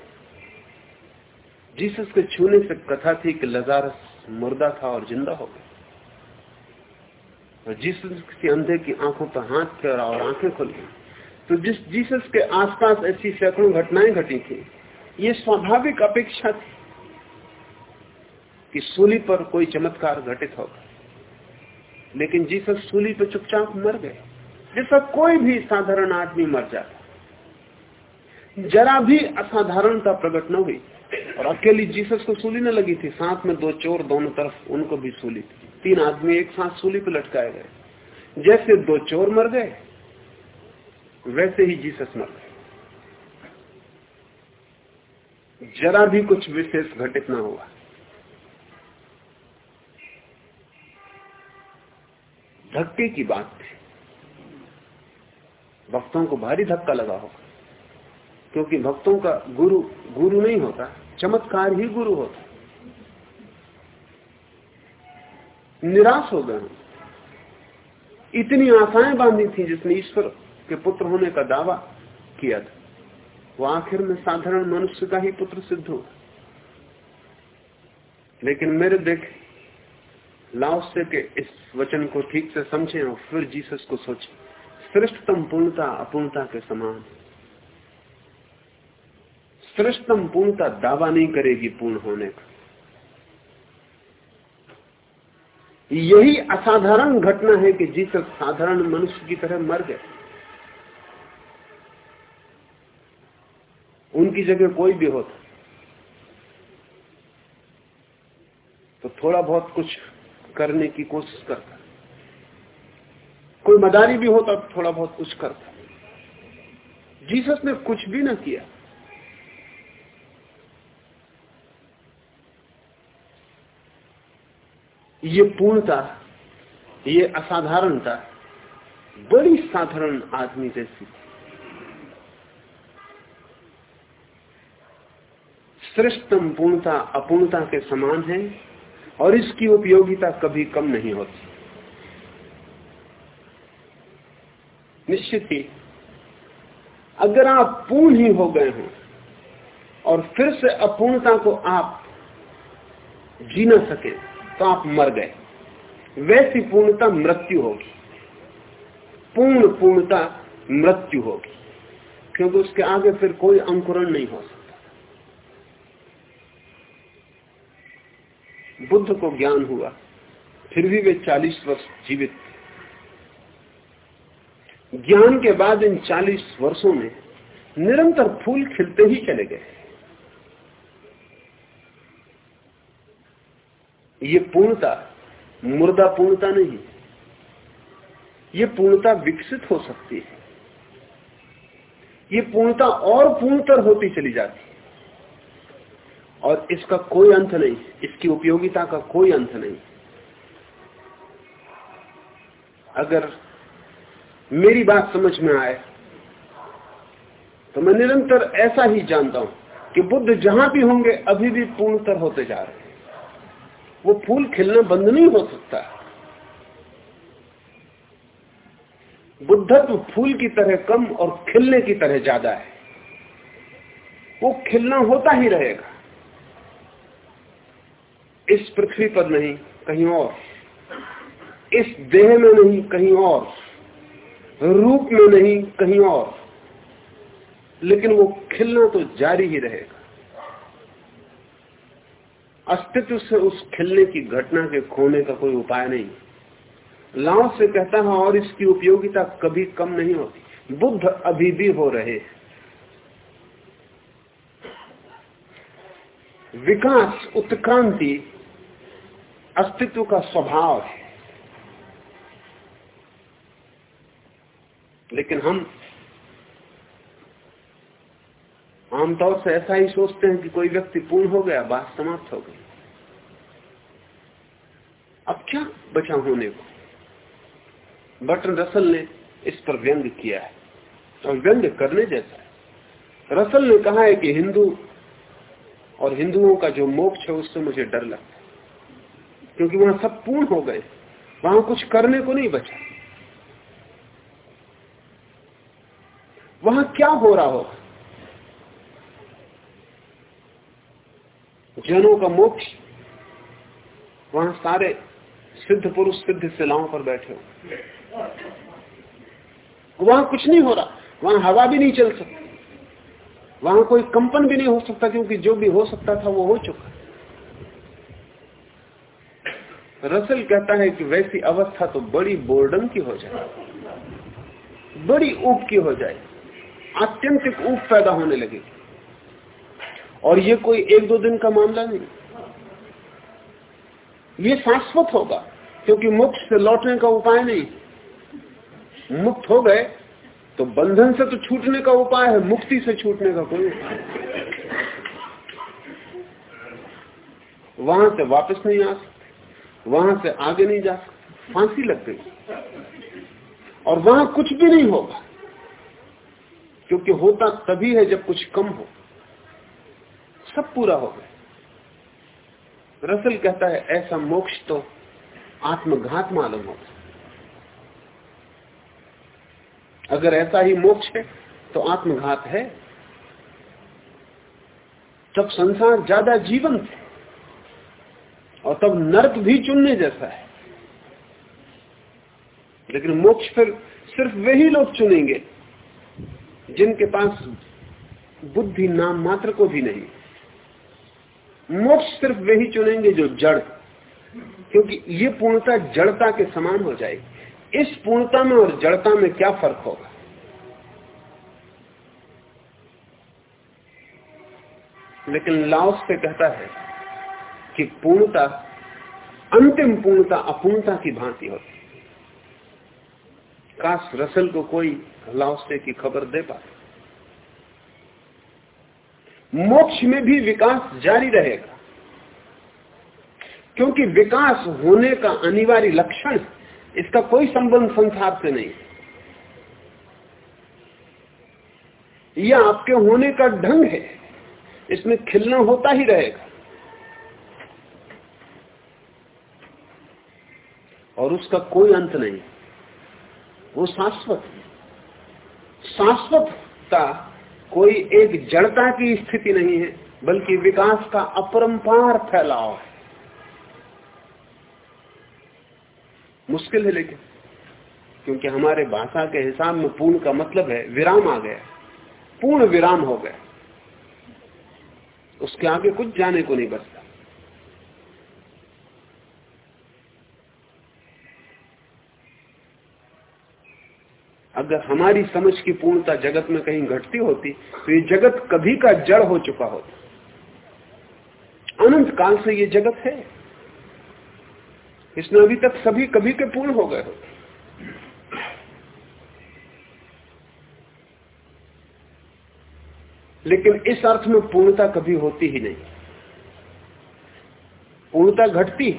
जीसस के छूने से कथा थी कि लजारस मुर्दा था और ज़िंदा हो गया और जीसस किसी अंधे की आँखों पर हाथ फेरा और आँखें खुल गई। तो जिस जीसस के आसपास ऐसी सैकड़ों घटनाएँ घटी थी, ये स्वाभाविक अपेक्षा थी कि सूली पर कोई चमत्कार घटित होगा। लेकिन जीसस सूली पे चुपचाप मर गए। जैसा कोई भी साधारण आदमी मर जाता। जरा भी असाधारणता प्रकट न हुई। और अकेली जीसस को सूली न लगी थी, साथ में दो चोर दोनों तरफ़ उनको भी सूली थी। तीन आदमी एक साथ सूली पर लटकाए गए। जैसे दो चोर मर गए, वैसे ही जीसस मर गए। जरा भी कुछ विशेष घटित ना हुआ। धक्के की बात थी। भक्तों को भारी धक्का लगा होगा, क्योंकि भक्तों का गुरु गुरु नहीं होता, चमत्कार ही गुरु होता। निराश हो गए। इतनी आशाएँ बांधी थी जिसने ईश्वर के पुत्र होने का दावा किया था। वो आखिर में साधारण मनुष्य का ही पुत्र सिद्ध हो लेकिन मेरे देख लाओसे के इस वचन को ठीक से समझें और फिर जीसस को सोचें। श्रेष्ठतम पूर्णता, अपूर्णता के समान। श्रेष्ठतम पूर्णता दावा नहीं करेगी पूर्ण होने का। यही असाधारण घटना है कि जीसस साधारण मनुष्य की तरह मर गए। उनकी जगह कोई भी होता। तो थोड़ा बहुत कुछ करने की कोशिश करता कोई मदारी भी होता तो थोड़ा बहुत कुछ करता जीसस ने कुछ भी ना किया। ये पूर्णता, ये असाधारणता बड़ी साधारण आदमी जैसी श्रेष्ठतम पूर्णता, अपूर्णता के समान है। और इसकी उपयोगिता कभी कम नहीं होती। निश्चित ही, अगर आप पूर्ण ही हो गए हो, और फिर से अपूर्णता को आप जी ना सके तो आप मर गए। वैसी पूर्णता मृत्यु होगी। पूर्ण पूर्णता मृत्यु होगी। क्योंकि उसके आगे फिर कोई अंकुरण नहीं हो सकता। बुद्ध को ज्ञान हुआ, फिर भी वे 40 वर्ष जीवित थे। ज्ञान के बाद इन 40 वर्षों में निरंतर फूल खिलते ही चले गए। ये पूर्णता, मुर्दा पूर्णता नहीं, ये पूर्णता विकसित हो सकती है। ये पूर्णता और पूर्णतर होती चली जाती है। और इसका कोई अंत नहीं। इसकी उपयोगिता का कोई अंत नहीं। अगर मेरी बात समझ में आए तो मैं निरंतर ऐसा ही जानता हूँ कि बुद्ध जहाँ भी होंगे, अभी भी पूर्णतर होते जा रहे हैं। वो फूल खिलना बंद नहीं हो सकता। बुद्धत्व फूल की तरह कम और खिलने की तरह ज़्यादा है। वो खिलना होता ही रहेगा। इस पृथ्वी पर नहीं, कहीं और। इस देह में नहीं, कहीं और। रूप में नहीं, कहीं और। लेकिन वो खिलना तो जारी ही रहेगा। अस्तित्व से उस खिलने की घटना के खोने का कोई उपाय नहीं। लाओ से कहता है, और इसकी उपयोगिता कभी कम नहीं होती। बुद्ध अभी भी हो रहे विकास, उत्क्रांति अस्तित्व का स्वभाव है। लेकिन हम आमतौर से ऐसा ही सोचते हैं कि कोई व्यक्ति पूर्ण हो गया, बात समाप्त हो गई। अब क्या बचा होने को? बटन रसल ने इस पर व्यंग किया है और व्यंग करने जैसा है। रसल ने कहा है कि हिंदू और हिंदुओं का जो मोक्ष है, उससे मुझे डर लगता है। क्योंकि वहाँ सब पूर्ण हो गए। वहाँ कुछ करने को नहीं बचा। वहाँ क्या हो रहा होगा? जनों का मोक्ष, वहाँ सारे सिद्ध पुरुष सिद्ध शिलाओं पर बैठे हो। वहाँ कुछ नहीं हो रहा। वहाँ हवा भी नहीं चल सकती। वहाँ कोई कंपन भी नहीं हो सकता, क्योंकि जो भी हो सकता था वो हो चुका। रसल कहता है कि वैसी अवस्था तो बड़ी बोर्डम की हो जाए। बड़ी ऊप की हो जाए। आत्यंतिक ऊप पैदा होने लगेगी और ये कोई एक दो दिन का मामला नहीं। ये शाश्वत होगा, क्योंकि मुक्त से लौटने का उपाय नहीं। मुक्त हो गए तो बंधन से तो छूटने का उपाय है, मुक्ति से छूटने का कोई उपाय वहाँ से वापस नहीं आ सकते। वहाँ से आगे नहीं जा फांसी लग गई। और वहाँ कुछ भी नहीं होगा। क्योंकि होता तभी है जब कुछ कम हो। सब पूरा हो गया। रसल कहता है, ऐसा मोक्ष तो आत्मघात मालूम होता अगर ऐसा ही मोक्ष है तो आत्मघात है। तब संसार ज़्यादा जीवंत है। और तब नर्क भी चुनने जैसा है। लेकिन मोक्ष फिर सिर्फ़ वही लोग चुनेंगे, जिनके पास बुद्धि नाम मात्र को भी नहीं। मोक्ष सिर्फ़ वही चुनेंगे जो जड़, क्योंकि ये पूर्णता जड़ता के समान हो जाएगी। इस पूर्णता में और जड़ता में क्या फ़र्क होगा? लेकिन लाओस से कहता है कि पूर्णता, अंतिम पूर्णता, अपूर्णता की भांति होती। काश रसल को कोई लाओसे की खबर दे पा मोक्ष में भी विकास जारी रहेगा। क्योंकि विकास होने का अनिवार्य लक्षण इसका कोई संबंध संसार से नहीं। यह आपके होने का ढंग है। इसमें खिलना होता ही रहेगा। और उसका कोई अंत नहीं। वो शाश्वत है। शाश्वतता कोई एक जड़ता की स्थिति नहीं है, बल्कि विकास का अपरंपार फैलाव है। मुश्किल है लेकिन, क्योंकि हमारे भाषा के हिसाब में पूर्ण का मतलब है, विराम आ गया। पूर्ण विराम हो गया। उसके आगे कुछ जाने को नहीं बचता। अगर हमारी समझ की पूर्णता जगत में कहीं घटती होती तो ये जगत कभी का जड़ हो चुका होता। अनंत काल से ये जगत है। इसमें अभी तक सभी कभी के पूर्ण हो गए होते। लेकिन इस अर्थ में पूर्णता कभी होती ही नहीं। पूर्णता घटती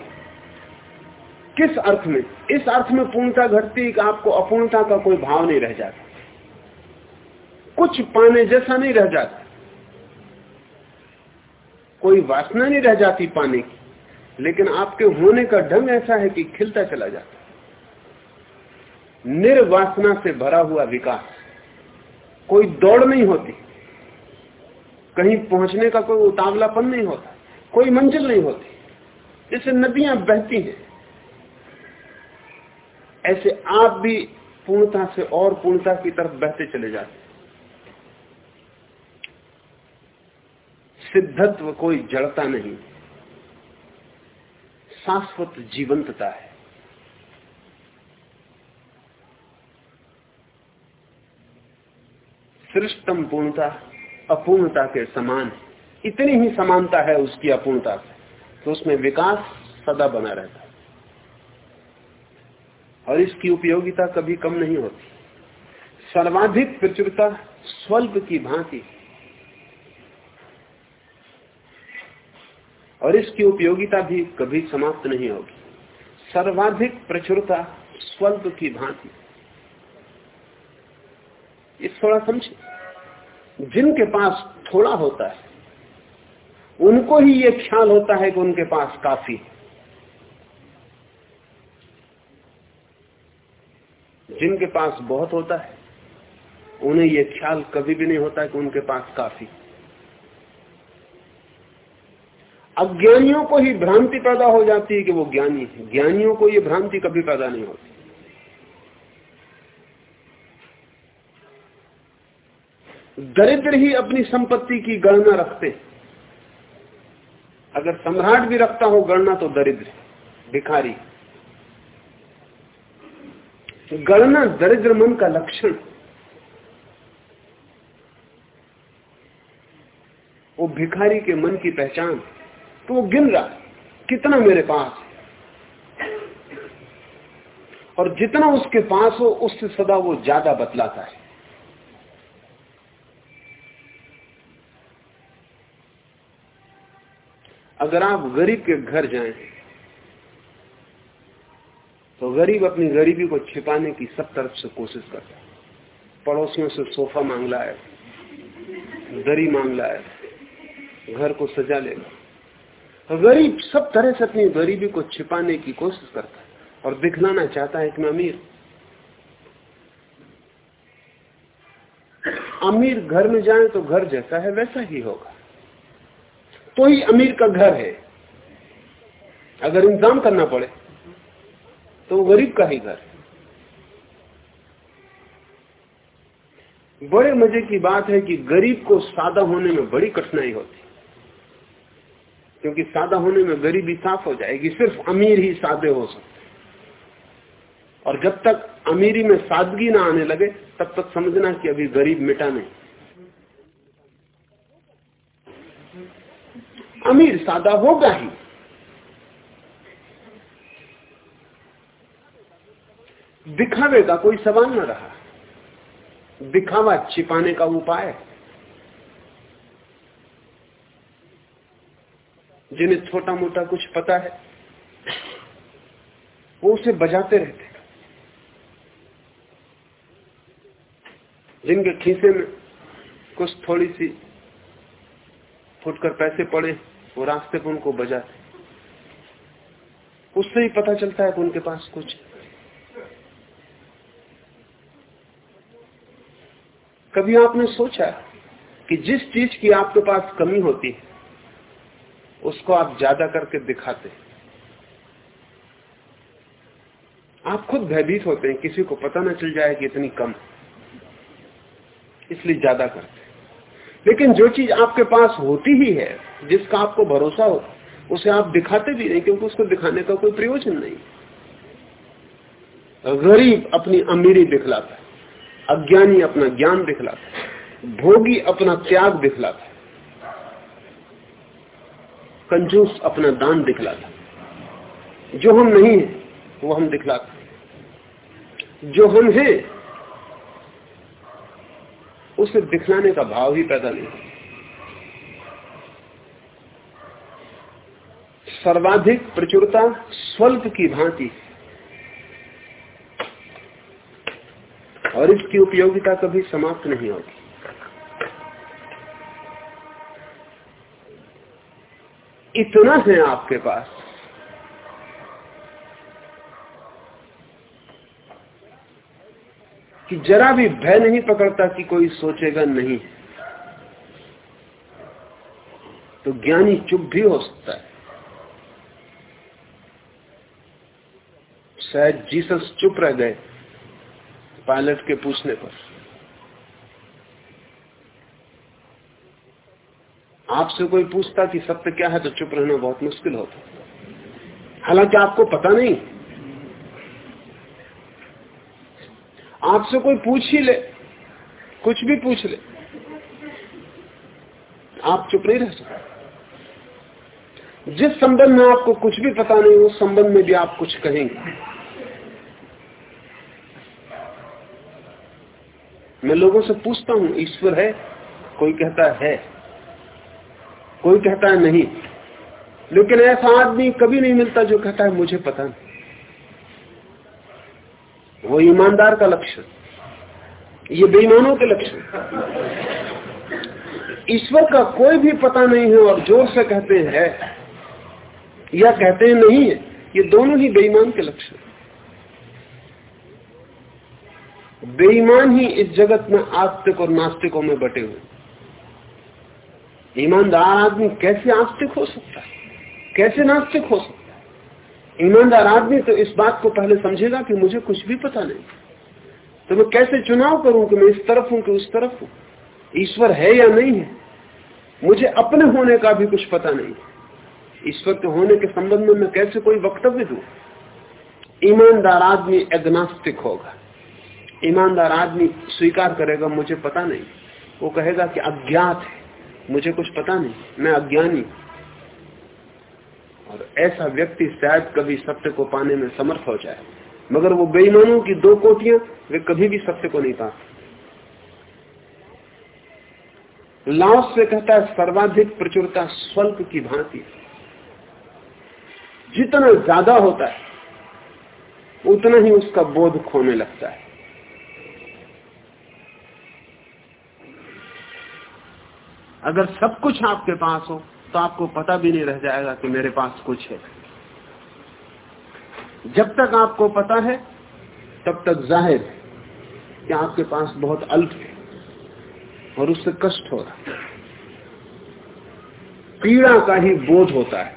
किस अर्थ में? इस अर्थ में पूर्णता घटती कि आपको अपूर्णता का कोई भाव नहीं रह जाता। कुछ पाने जैसा नहीं रह जाता। कोई वासना नहीं रह जाती पाने की। लेकिन आपके होने का ढंग ऐसा है कि खिलता चला जाता। निर्वासना से भरा हुआ विकास। कोई दौड़ नहीं होती। कहीं पहुँचने का कोई उतावलापन नहीं होता। कोई मंजिल नहीं होती। जैसे नदियाँ बहती हैं। ऐसे आप भी पूर्णता से और पूर्णता की तरफ़ बहते चले जाते सिद्धत्व कोई जड़ता नहीं। शाश्वत जीवंतता है। श्रेष्ठतम पूर्णता, अपूर्णता के समान इतनी ही समानता है उसकी अपूर्णता से। तो उसमें विकास सदा बना रहता है। और इसकी उपयोगिता कभी कम नहीं होती। सर्वाधिक प्रचुरता स्वल्प की भांति। और इसकी उपयोगिता भी कभी समाप्त नहीं होगी। सर्वाधिक प्रचुरता स्वल्प की भांति। इस थोड़ा समझे जिनके पास थोड़ा होता है, उनको ही ये ख्याल होता है कि उनके पास काफ़ी है। जिनके पास बहुत होता है, उन्हें यह ख्याल कभी भी नहीं होता कि उनके पास काफ़ी। अज्ञानियों को ही भ्रांति पैदा हो जाती है कि वो ज्ञानी है। ज्ञानियों को ये भ्रांति कभी पैदा नहीं होती। दरिद्र ही अपनी संपत्ति की गणना रखते अगर सम्राट भी रखता हो गणना तो दरिद्र, भिखारी। गणना दरिद्र मन का लक्षण। वो भिखारी के मन की पहचान तो वो गिन रहा, कितना मेरे पास और जितना उसके पास हो, उससे सदा वो ज़्यादा बतलाता है। अगर आप गरीब के घर जाएँ गरीब अपनी गरीबी को छिपाने की सब तरफ़ से कोशिश करता है। पड़ोसियों से सोफा मांग लाए दरी मांग लाए घर को सजा लेगा तो गरीब सब तरह से अपनी गरीबी को छिपाने की कोशिश करता है और दिखलाना चाहता है कि मैं अमीर। अमीर घर में जाए तो घर जैसा है, वैसा ही होगा। तो ही अमीर का घर है। अगर इंतज़ाम करना पड़े तो वो गरीब का ही घर बड़े मज़े की बात है कि गरीब को सादा होने में बड़ी कठिनाई होती। क्योंकि सादा होने में गरीबी साफ़ हो जाएगी, सिर्फ़ अमीर ही सादे हो सकते। और जब तक अमीरी में सादगी ना आने लगे, तब तक समझना कि अभी गरीब मिटा नहीं। अमीर सादा होगा ही। दिखावे का कोई सवाल ना रहा। दिखावा छिपाने का उपाय जिन्हें छोटा मोटा कुछ पता है, वो उसे बजाते रहते जिनके खीसे में कुछ थोड़ी सी फुटकर पैसे पड़े, वो रास्ते पर उनको बजाते उससे ही पता चलता है कि उनके पास कुछ कभी आपने सोचा कि जिस चीज़ की आपके पास कमी होती है, उसको आप ज़्यादा करके दिखाते आप खुद भयभीत होते हैं, किसी को पता ना चल जाए कि इतनी कम इसलिए ज़्यादा करते लेकिन जो चीज़ आपके पास होती ही है, जिसका आपको भरोसा हो, उसे आप दिखाते भी नहीं, क्योंकि उसको दिखाने का कोई प्रयोजन नहीं। गरीब अपनी अमीरी दिखलाता है। अज्ञानी अपना ज्ञान दिखलाता है। भोगी अपना त्याग दिखलाता है। कंजूस अपना दान दिखलाता जो हम नहीं है, वो हम दिखलाते जो हम हैं, उसे दिखलाने का भाव ही पैदा नहीं सर्वाधिक प्रचुरता, स्वल्प की भांति और इसकी उपयोगिता कभी समाप्त नहीं होगी। इतना है आपके पास। कि जरा भी भय नहीं पकड़ता कि कोई सोचेगा नहीं। तो ज्ञानी चुप भी हो सकता है। शायद जीसस चुप रह गए। पायलट के पूछने पर। आपसे कोई पूछता कि सत्य क्या है तो चुप रहना बहुत मुश्किल होता। हालाँकि आपको पता नहीं। आपसे कोई पूछ ही ले, कुछ भी पूछ ले। आप चुप नहीं रह सकते। जिस संबंध में आपको कुछ भी पता नहीं, उस संबंध में भी आप कुछ कहेंगे। मैं लोगों से पूछता हूँ, ईश्वर है? कोई कहता है? कोई कहता है नहीं। लेकिन ऐसा आदमी कभी नहीं मिलता जो कहता है, मुझे पता नहीं। वो ईमानदार का लक्षण। ये बेईमानों के लक्षण। ईश्वर का कोई भी पता नहीं है, और ज़ोर से कहते हैं या कहते हैं नहीं है, ये दोनों ही बेईमान के लक्षण। बेईमान ही इस जगत में आस्तिक और नास्तिकों में बटे हुए। ईमानदार आदमी कैसे आस्तिक हो सकता है? कैसे नास्तिक हो सकता है? ईमानदार आदमी तो इस बात को पहले समझेगा कि मुझे कुछ भी पता नहीं। तो मैं कैसे चुनाव करूँ कि मैं इस तरफ़ हूँ कि उस तरफ़ हूँ? ईश्वर है या नहीं है? मुझे अपने होने का भी कुछ पता नहीं ईश्वर के होने के संबंध में मैं कैसे कोई वक्तव्य दू? ईमानदार आदमी एग्नास्टिक होगा। ईमानदार आदमी स्वीकार करेगा, मुझे पता नहीं। वो कहेगा कि अज्ञात है। मुझे कुछ पता नहीं। मैं अज्ञानी। और ऐसा व्यक्ति शायद कभी सत्य को पाने में समर्थ हो जाए। मगर वो बेईमानों की दो कोटियाँ वे कभी भी सत्य को नहीं पाते। लाओस से कहता है, सर्वाधिक प्रचुरता स्वल्प की भांति जितना ज़्यादा होता है, उतना ही उसका बोध खोने लगता है। अगर सब कुछ आपके पास हो तो आपको पता भी नहीं रह जाएगा कि मेरे पास कुछ है। जब तक आपको पता है, तब तक ज़ाहिर है कि आपके पास बहुत अल्प है और उससे कष्ट हो रहा है। पीड़ा का ही बोध होता है।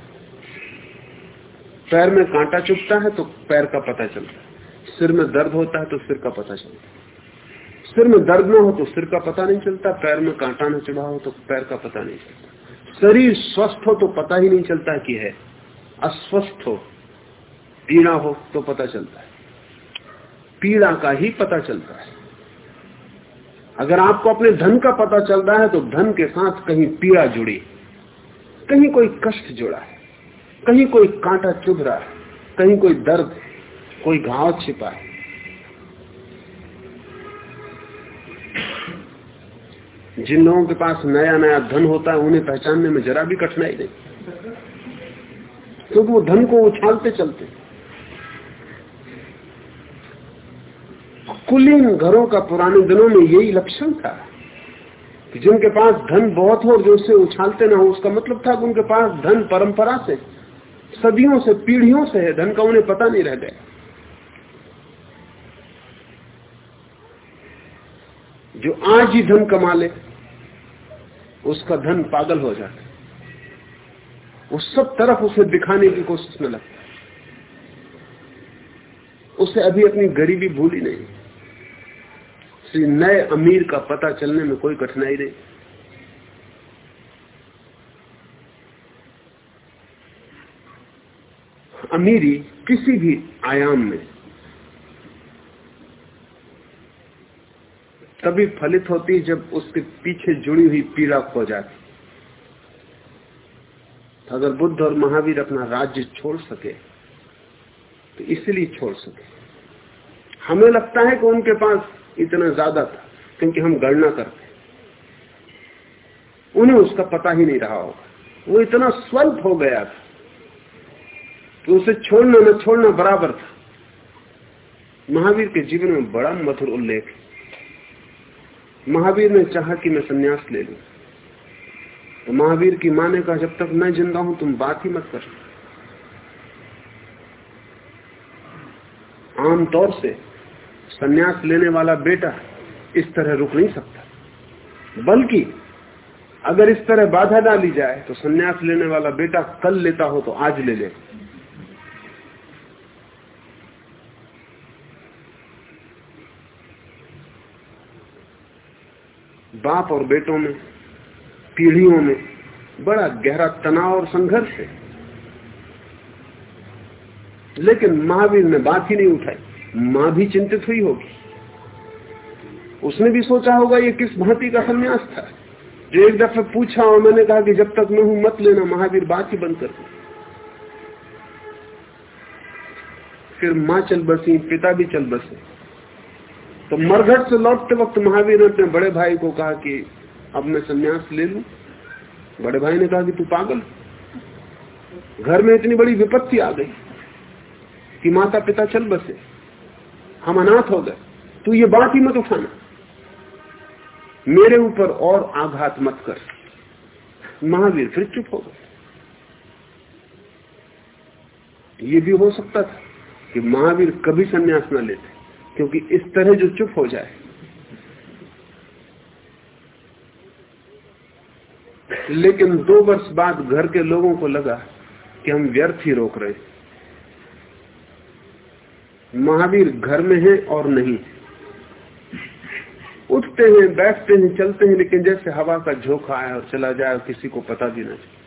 पैर में कांटा चुभता है तो पैर का पता चलता है। सिर में दर्द होता है तो सिर का पता चलता है। सिर में दर्द न हो तो सिर का पता नहीं चलता, पैर में कांटा न चढ़ा हो तो पैर का पता नहीं चलता। शरीर स्वस्थ हो तो पता ही नहीं चलता कि है। अस्वस्थ हो, पीड़ा हो तो पता चलता है। पीड़ा का ही पता चलता है। अगर आपको अपने धन का पता चल रहा है तो धन के साथ कहीं पीड़ा जुड़ी। कहीं कोई कष्ट जुड़ा है। कहीं कोई कांटा चुभ रहा है। कहीं कोई दर्द कोई घाव छिपा है। जिन लोगों के पास नया नया धन होता है, उन्हें पहचानने में जरा भी कठिनाई नहीं। क्योंकि तो वो धन को उछालते चलते कुलीन घरों का पुराने दिनों में यही लक्षण था कि जिनके पास धन बहुत हो जो उसे उछालते ना हो, उसका मतलब था कि उनके पास धन परंपरा से, सदियों से, पीढ़ियों से है। धन का उन्हें पता नहीं रह गया। जो आज ही धन कमा ले उसका धन पागल हो जाता है। वो सब तरफ़ उसे दिखाने की कोशिश में लगता है। उसे अभी अपनी गरीबी भूली नहीं। श्री नए अमीर का पता चलने में कोई कठिनाई नहीं। अमीरी किसी भी आयाम में तभी फलित होती जब उसके पीछे जुड़ी हुई पीड़ा खो जाती तो अगर बुद्ध और महावीर अपना राज्य छोड़ सके तो इसलिए छोड़ सके। हमें लगता है कि उनके पास इतना ज़्यादा था, क्योंकि हम गणना करते उन्हें उसका पता ही नहीं रहा होगा। वो इतना स्वल्प हो गया था कि उसे छोड़ना न छोड़ना बराबर था। महावीर के जीवन में बड़ा मधुर उल्लेख है। महावीर ने चाहा कि मैं सन्यास ले लू। तो महावीर की माँ ने कहा, जब तक मैं ज़िंदा हूँ, तुम बात ही मत कर आमतौर से सन्यास लेने वाला बेटा इस तरह रुक नहीं सकता। बल्कि अगर इस तरह बाधा डाली जाए तो सन्यास लेने वाला बेटा कल लेता हो तो आज ले ले। बाप और बेटों में, पीढ़ियों में बड़ा गहरा तनाव और संघर्ष है। लेकिन महावीर ने बात ही नहीं उठाई। माँ भी चिंतित हुई होगी। उसने भी सोचा होगा ये किस भांति का संन्यास था। जो एक दफे पूछा और मैंने कहा कि जब तक मैं हूँ, मत लेना, महावीर बात ही बंद कर दे। फिर माँ चल बसी, पिता भी चल बसे। तो मरघट से लौटते वक्त महावीर ने अपने बड़े भाई को कहा कि अब मैं संन्यास ले लू। बड़े भाई ने कहा कि तू पागल? घर में इतनी बड़ी विपत्ति आ गई कि माता पिता चल बसे। हम अनाथ हो गए। तू ये बात ही मत उठाना। मेरे ऊपर और आघात मत कर। महावीर फिर चुप हो गए। ये भी हो सकता था कि महावीर कभी संन्यास न लेते। क्योंकि इस तरह जो चुप हो जाए। लेकिन दो वर्ष बाद घर के लोगों को लगा कि हम व्यर्थ ही रोक रहे महावीर घर में है और नहीं उठते हैं, बैठते हैं, चलते हैं, लेकिन जैसे हवा का झोंका आया और चला जाए किसी को पता भी ना चले।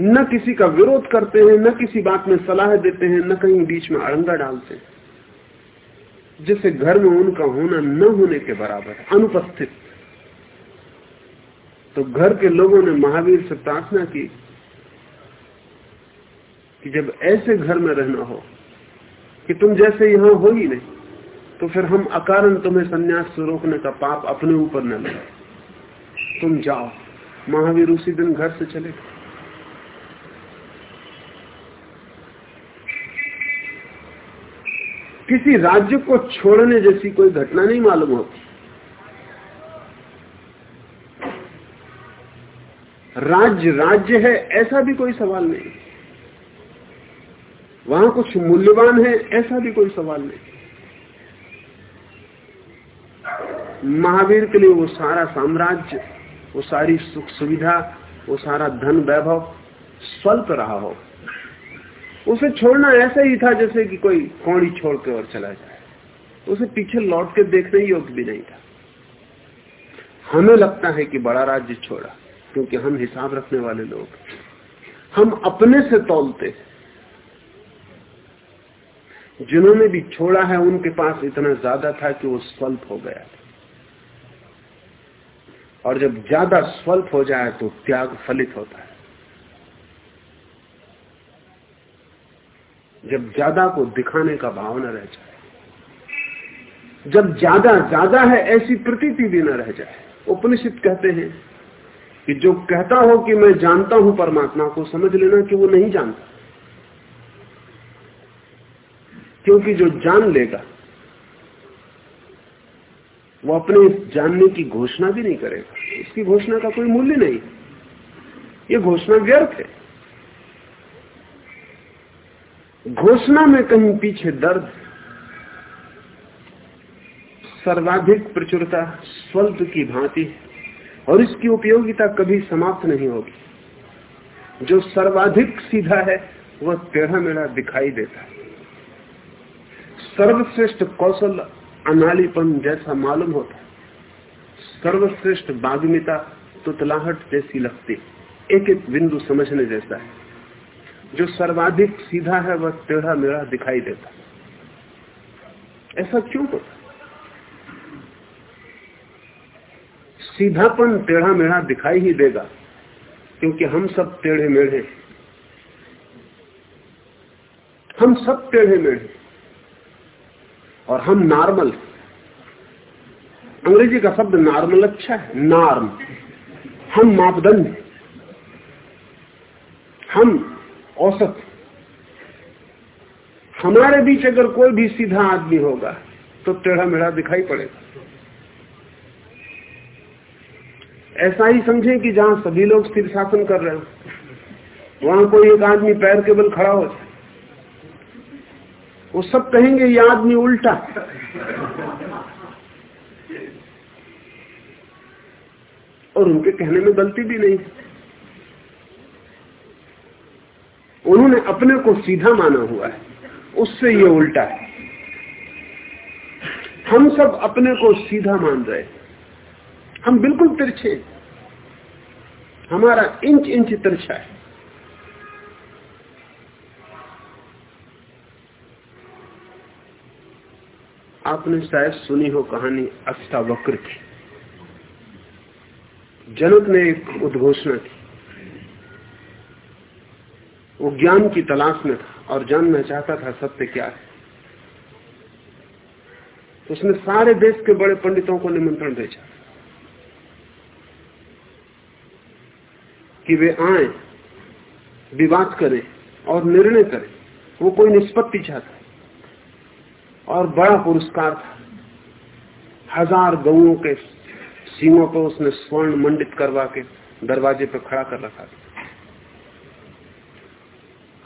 न किसी का विरोध करते हैं, न किसी बात में सलाह देते हैं, न कहीं बीच में अड़ंगा डालते हैं। जिसे घर में उनका होना न होने के बराबर अनुपस्थित। तो घर के लोगों ने महावीर से प्रार्थना की कि जब ऐसे घर में रहना हो कि तुम जैसे यहाँ हो ही नहीं तो फिर हम अकारण तुम्हें संन्यास से रोकने का पाप अपने ऊपर न ले। तुम जाओ, महावीर उसी दिन घर से चले। गए किसी राज्य को छोड़ने जैसी कोई घटना नहीं मालूम होती। राज्य राज्य है, ऐसा भी कोई सवाल नहीं। वहाँ कुछ मूल्यवान है, ऐसा भी कोई सवाल नहीं। महावीर के लिए वो सारा साम्राज्य, वो सारी सुख सुविधा वो सारा धन वैभव स्वल्प रहा हो। उसे छोड़ना ऐसा ही था जैसे कि कोई कौड़ी छोड़ के और चला जाए। उसे पीछे लौट के देखने योग्य भी नहीं था। हमें लगता है कि बड़ा राज्य छोड़ा, क्योंकि हम हिसाब रखने वाले लोग हम अपने से तोलते जिन्होंने भी छोड़ा है, उनके पास इतना ज़्यादा था कि वो स्वल्प हो गया और जब ज़्यादा स्वल्प हो जाए तो त्याग फलित होता है। जब ज़्यादा को दिखाने का भाव न रह जाए, जब ज़्यादा ज़्यादा है ऐसी प्रतीति भी न रह जाए, उपनिषद कहते हैं कि जो कहता हो कि मैं जानता हूँ परमात्मा को, समझ लेना कि वो नहीं जानता। क्योंकि जो जान लेगा, वो अपने जानने की घोषणा भी नहीं करेगा। इसकी घोषणा का कोई मूल्य नहीं। ये घोषणा व्यर्थ है। घोषणा में कहीं पीछे दर्द, सर्वाधिक प्रचुरता, स्वल्प की भांति, और इसकी उपयोगिता कभी समाप्त नहीं होगी। जो सर्वाधिक सीधा है, वह टेढ़ा मेढ़ा दिखाई देता है। सर्वश्रेष्ठ कौशल अनालीपन जैसा मालूम होता है। सर्वश्रेष्ठ बागमिता, तुतलाहट जैसी लगती एक एक बिंदु समझने जैसा है। जो सर्वाधिक सीधा है, वह टेढ़ा मेढ़ा दिखाई देता ऐसा क्यों होता सीधापन टेढ़ा मेढ़ा दिखाई ही देगा, क्योंकि हम सब टेढ़े मेढ़े हम सब टेढ़े मेढ़े और हम नॉर्मल अंग्रेज़ी का शब्द नॉर्मल अच्छा है, नॉर्म। हम मापदंड हम औसत। हमारे बीच अगर कोई भी सीधा आदमी होगा तो टेढ़ा मेढ़ा दिखाई पड़ेगा। ऐसा ही समझें कि जहाँ सभी लोग स्थिर शासन कर रहे हो, वहाँ कोई एक आदमी पैर के बल खड़ा हो जाए। वो सब कहेंगे, ये आदमी उल्टा। और उनके कहने में गलती भी नहीं। उन्होंने अपने को सीधा माना हुआ है। उससे ये उल्टा है। हम सब अपने को सीधा मान रहे हम बिल्कुल तिरछे हमारा इंच इंच तिरछा है। आपने शायद सुनी हो कहानी अष्टावक्र की। जनक ने एक उद्घोषणा की। वो ज्ञान की तलाश में था और जानना चाहता था सत्य क्या है। तो उसने सारे देश के बड़े पंडितों को निमंत्रण भेजा कि वे आए, विवाद करें और निर्णय करें। वो कोई निष्पत्ति चाहता और बड़ा पुरस्कार था। हज़ार गऊ के सीमों पर उसने स्वर्ण मंडित करवा के दरवाजे पर खड़ा कर रखा था।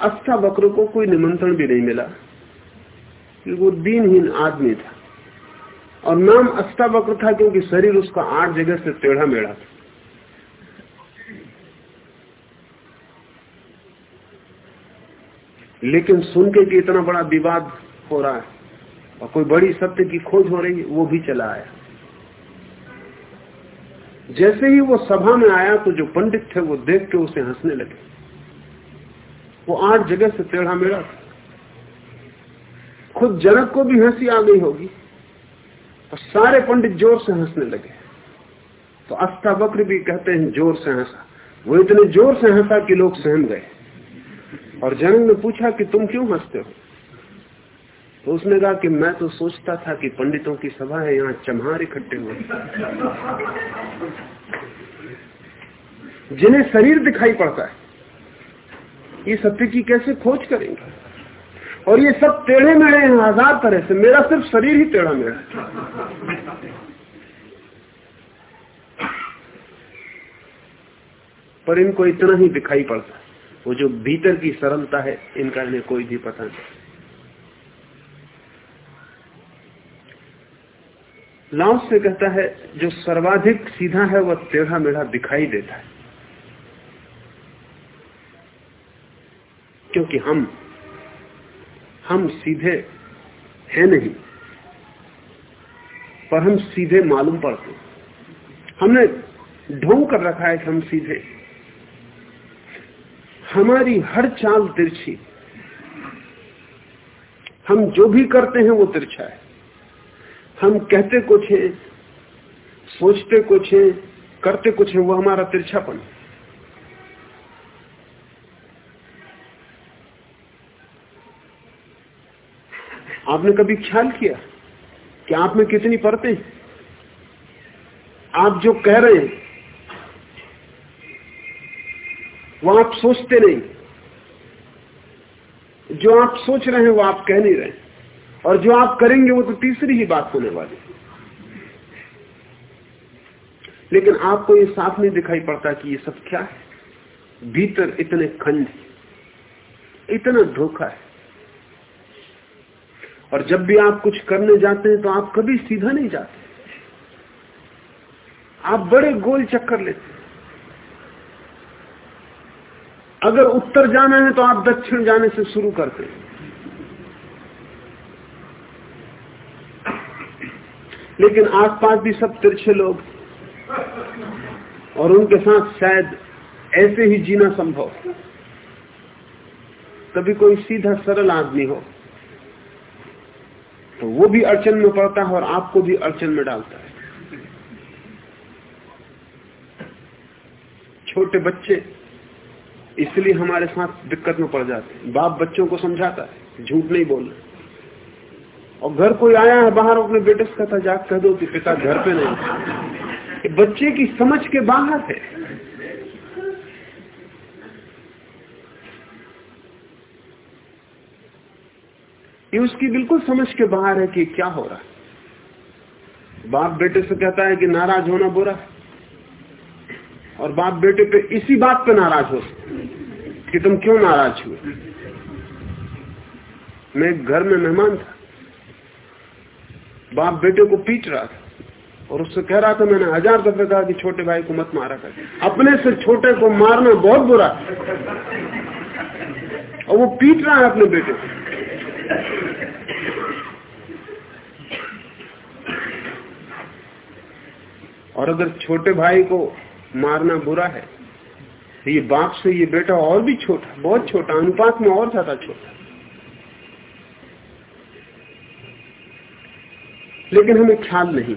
अष्टा वक्र को कोई निमंत्रण भी नहीं मिला। वो दीनहीन आदमी था। और नाम अष्टावक्र था क्योंकि शरीर उसका आठ जगह से टेढ़ा मेढ़ा था। लेकिन सुन के कि इतना बड़ा विवाद हो रहा है और कोई बड़ी सत्य की खोज हो रही है, वो भी चला आया। जैसे ही वो सभा में आया तो जो पंडित थे वो देख के उसे हंसने लगे। वो आठ जगह से टेढ़ा मेढ़ा खुद जनक को भी हँसी आ गई होगी और सारे पंडित ज़ोर से हंसने लगे। तो अष्टावक्र भी कहते हैं, ज़ोर से हंसा। वो इतने ज़ोर से हंसा कि लोग सहम गए। और जनक ने पूछा कि तुम क्यों हँसते हो? तो उसने कहा कि मैं तो सोचता था कि पंडितों की सभा है, यहाँ चमहार इकट्ठे हुए जिन्हें शरीर दिखाई पड़ता है ये सत्य की कैसे खोज करेंगे? और ये सब टेढ़े मेढ़े हैं हज़ार तरह से। मेरा सिर्फ़ शरीर ही टेढ़ा मेढ़ा पर इनको इतना ही दिखाई पड़ता है। वो जो भीतर की सरलता है, इनका इन्हें कोई भी पता नहीं। लाउस से कहता है, जो सर्वाधिक सीधा है, वह टेढ़ा मेढ़ा दिखाई देता है। क्योंकि हम हम सीधे हैं नहीं, पर हम सीधे मालूम पड़ते हमने ढोंग कर रखा है कि हम सीधे। हमारी हर चाल तिरछी। हम जो भी करते हैं वो तिरछा है। हम कहते कुछ है, सोचते कुछ है, करते कुछ है, वो हमारा तिरछापन आपने कभी ख्याल किया कि आप में कितनी परतें आप जो कह रहे हैं, वो आप सोचते नहीं। जो आप सोच रहे हैं, वो आप कह नहीं रहे। और जो आप करेंगे, वो तो तीसरी ही बात होने वाली लेकिन आपको ये साफ़ नहीं दिखाई पड़ता कि ये सब क्या है। भीतर इतने खंड इतना धोखा है। और जब भी आप कुछ करने जाते हैं तो आप कभी सीधा नहीं जाते। आप बड़े गोल चक्कर लेते हैं। अगर उत्तर जाना है तो आप दक्षिण जाने से शुरू करते हैं। लेकिन आसपास भी सब तिरछे लोग और उनके साथ शायद ऐसे ही जीना संभव कभी कोई सीधा सरल आदमी हो। तो वो भी अड़चन में पड़ता है और आपको भी अड़चन में डालता है। छोटे बच्चे, इसलिए हमारे साथ दिक्कत में पड़ जाते हैं। बाप बच्चों को समझाता है, झूठ नहीं बोलना। और घर कोई आया है बाहर अपने बेटे से कहता जाग कह दो कि पिता घर पे नहीं बच्चे की समझ के बाहर है। ये उसकी बिल्कुल समझ के बाहर है कि क्या हो रहा है। बाप बेटे से कहता है कि नाराज़ होना बुरा और बाप बेटे पे इसी बात पे नाराज़ हो कि तुम क्यों नाराज़ हुए? मैं घर में मेहमान था। बाप बेटे को पीट रहा था और उससे कह रहा था, मैंने हज़ार दफे कहा कि छोटे भाई को मत मारा कर। अपने से छोटे को मारना बहुत बुरा और वो पीट रहा है अपने बेटे को। और अगर छोटे भाई को मारना बुरा है तो ये बाप से ये बेटा और भी छोटा, बहुत छोटा, अनुपात में और ज़्यादा छोटा। लेकिन हमें ख्याल नहीं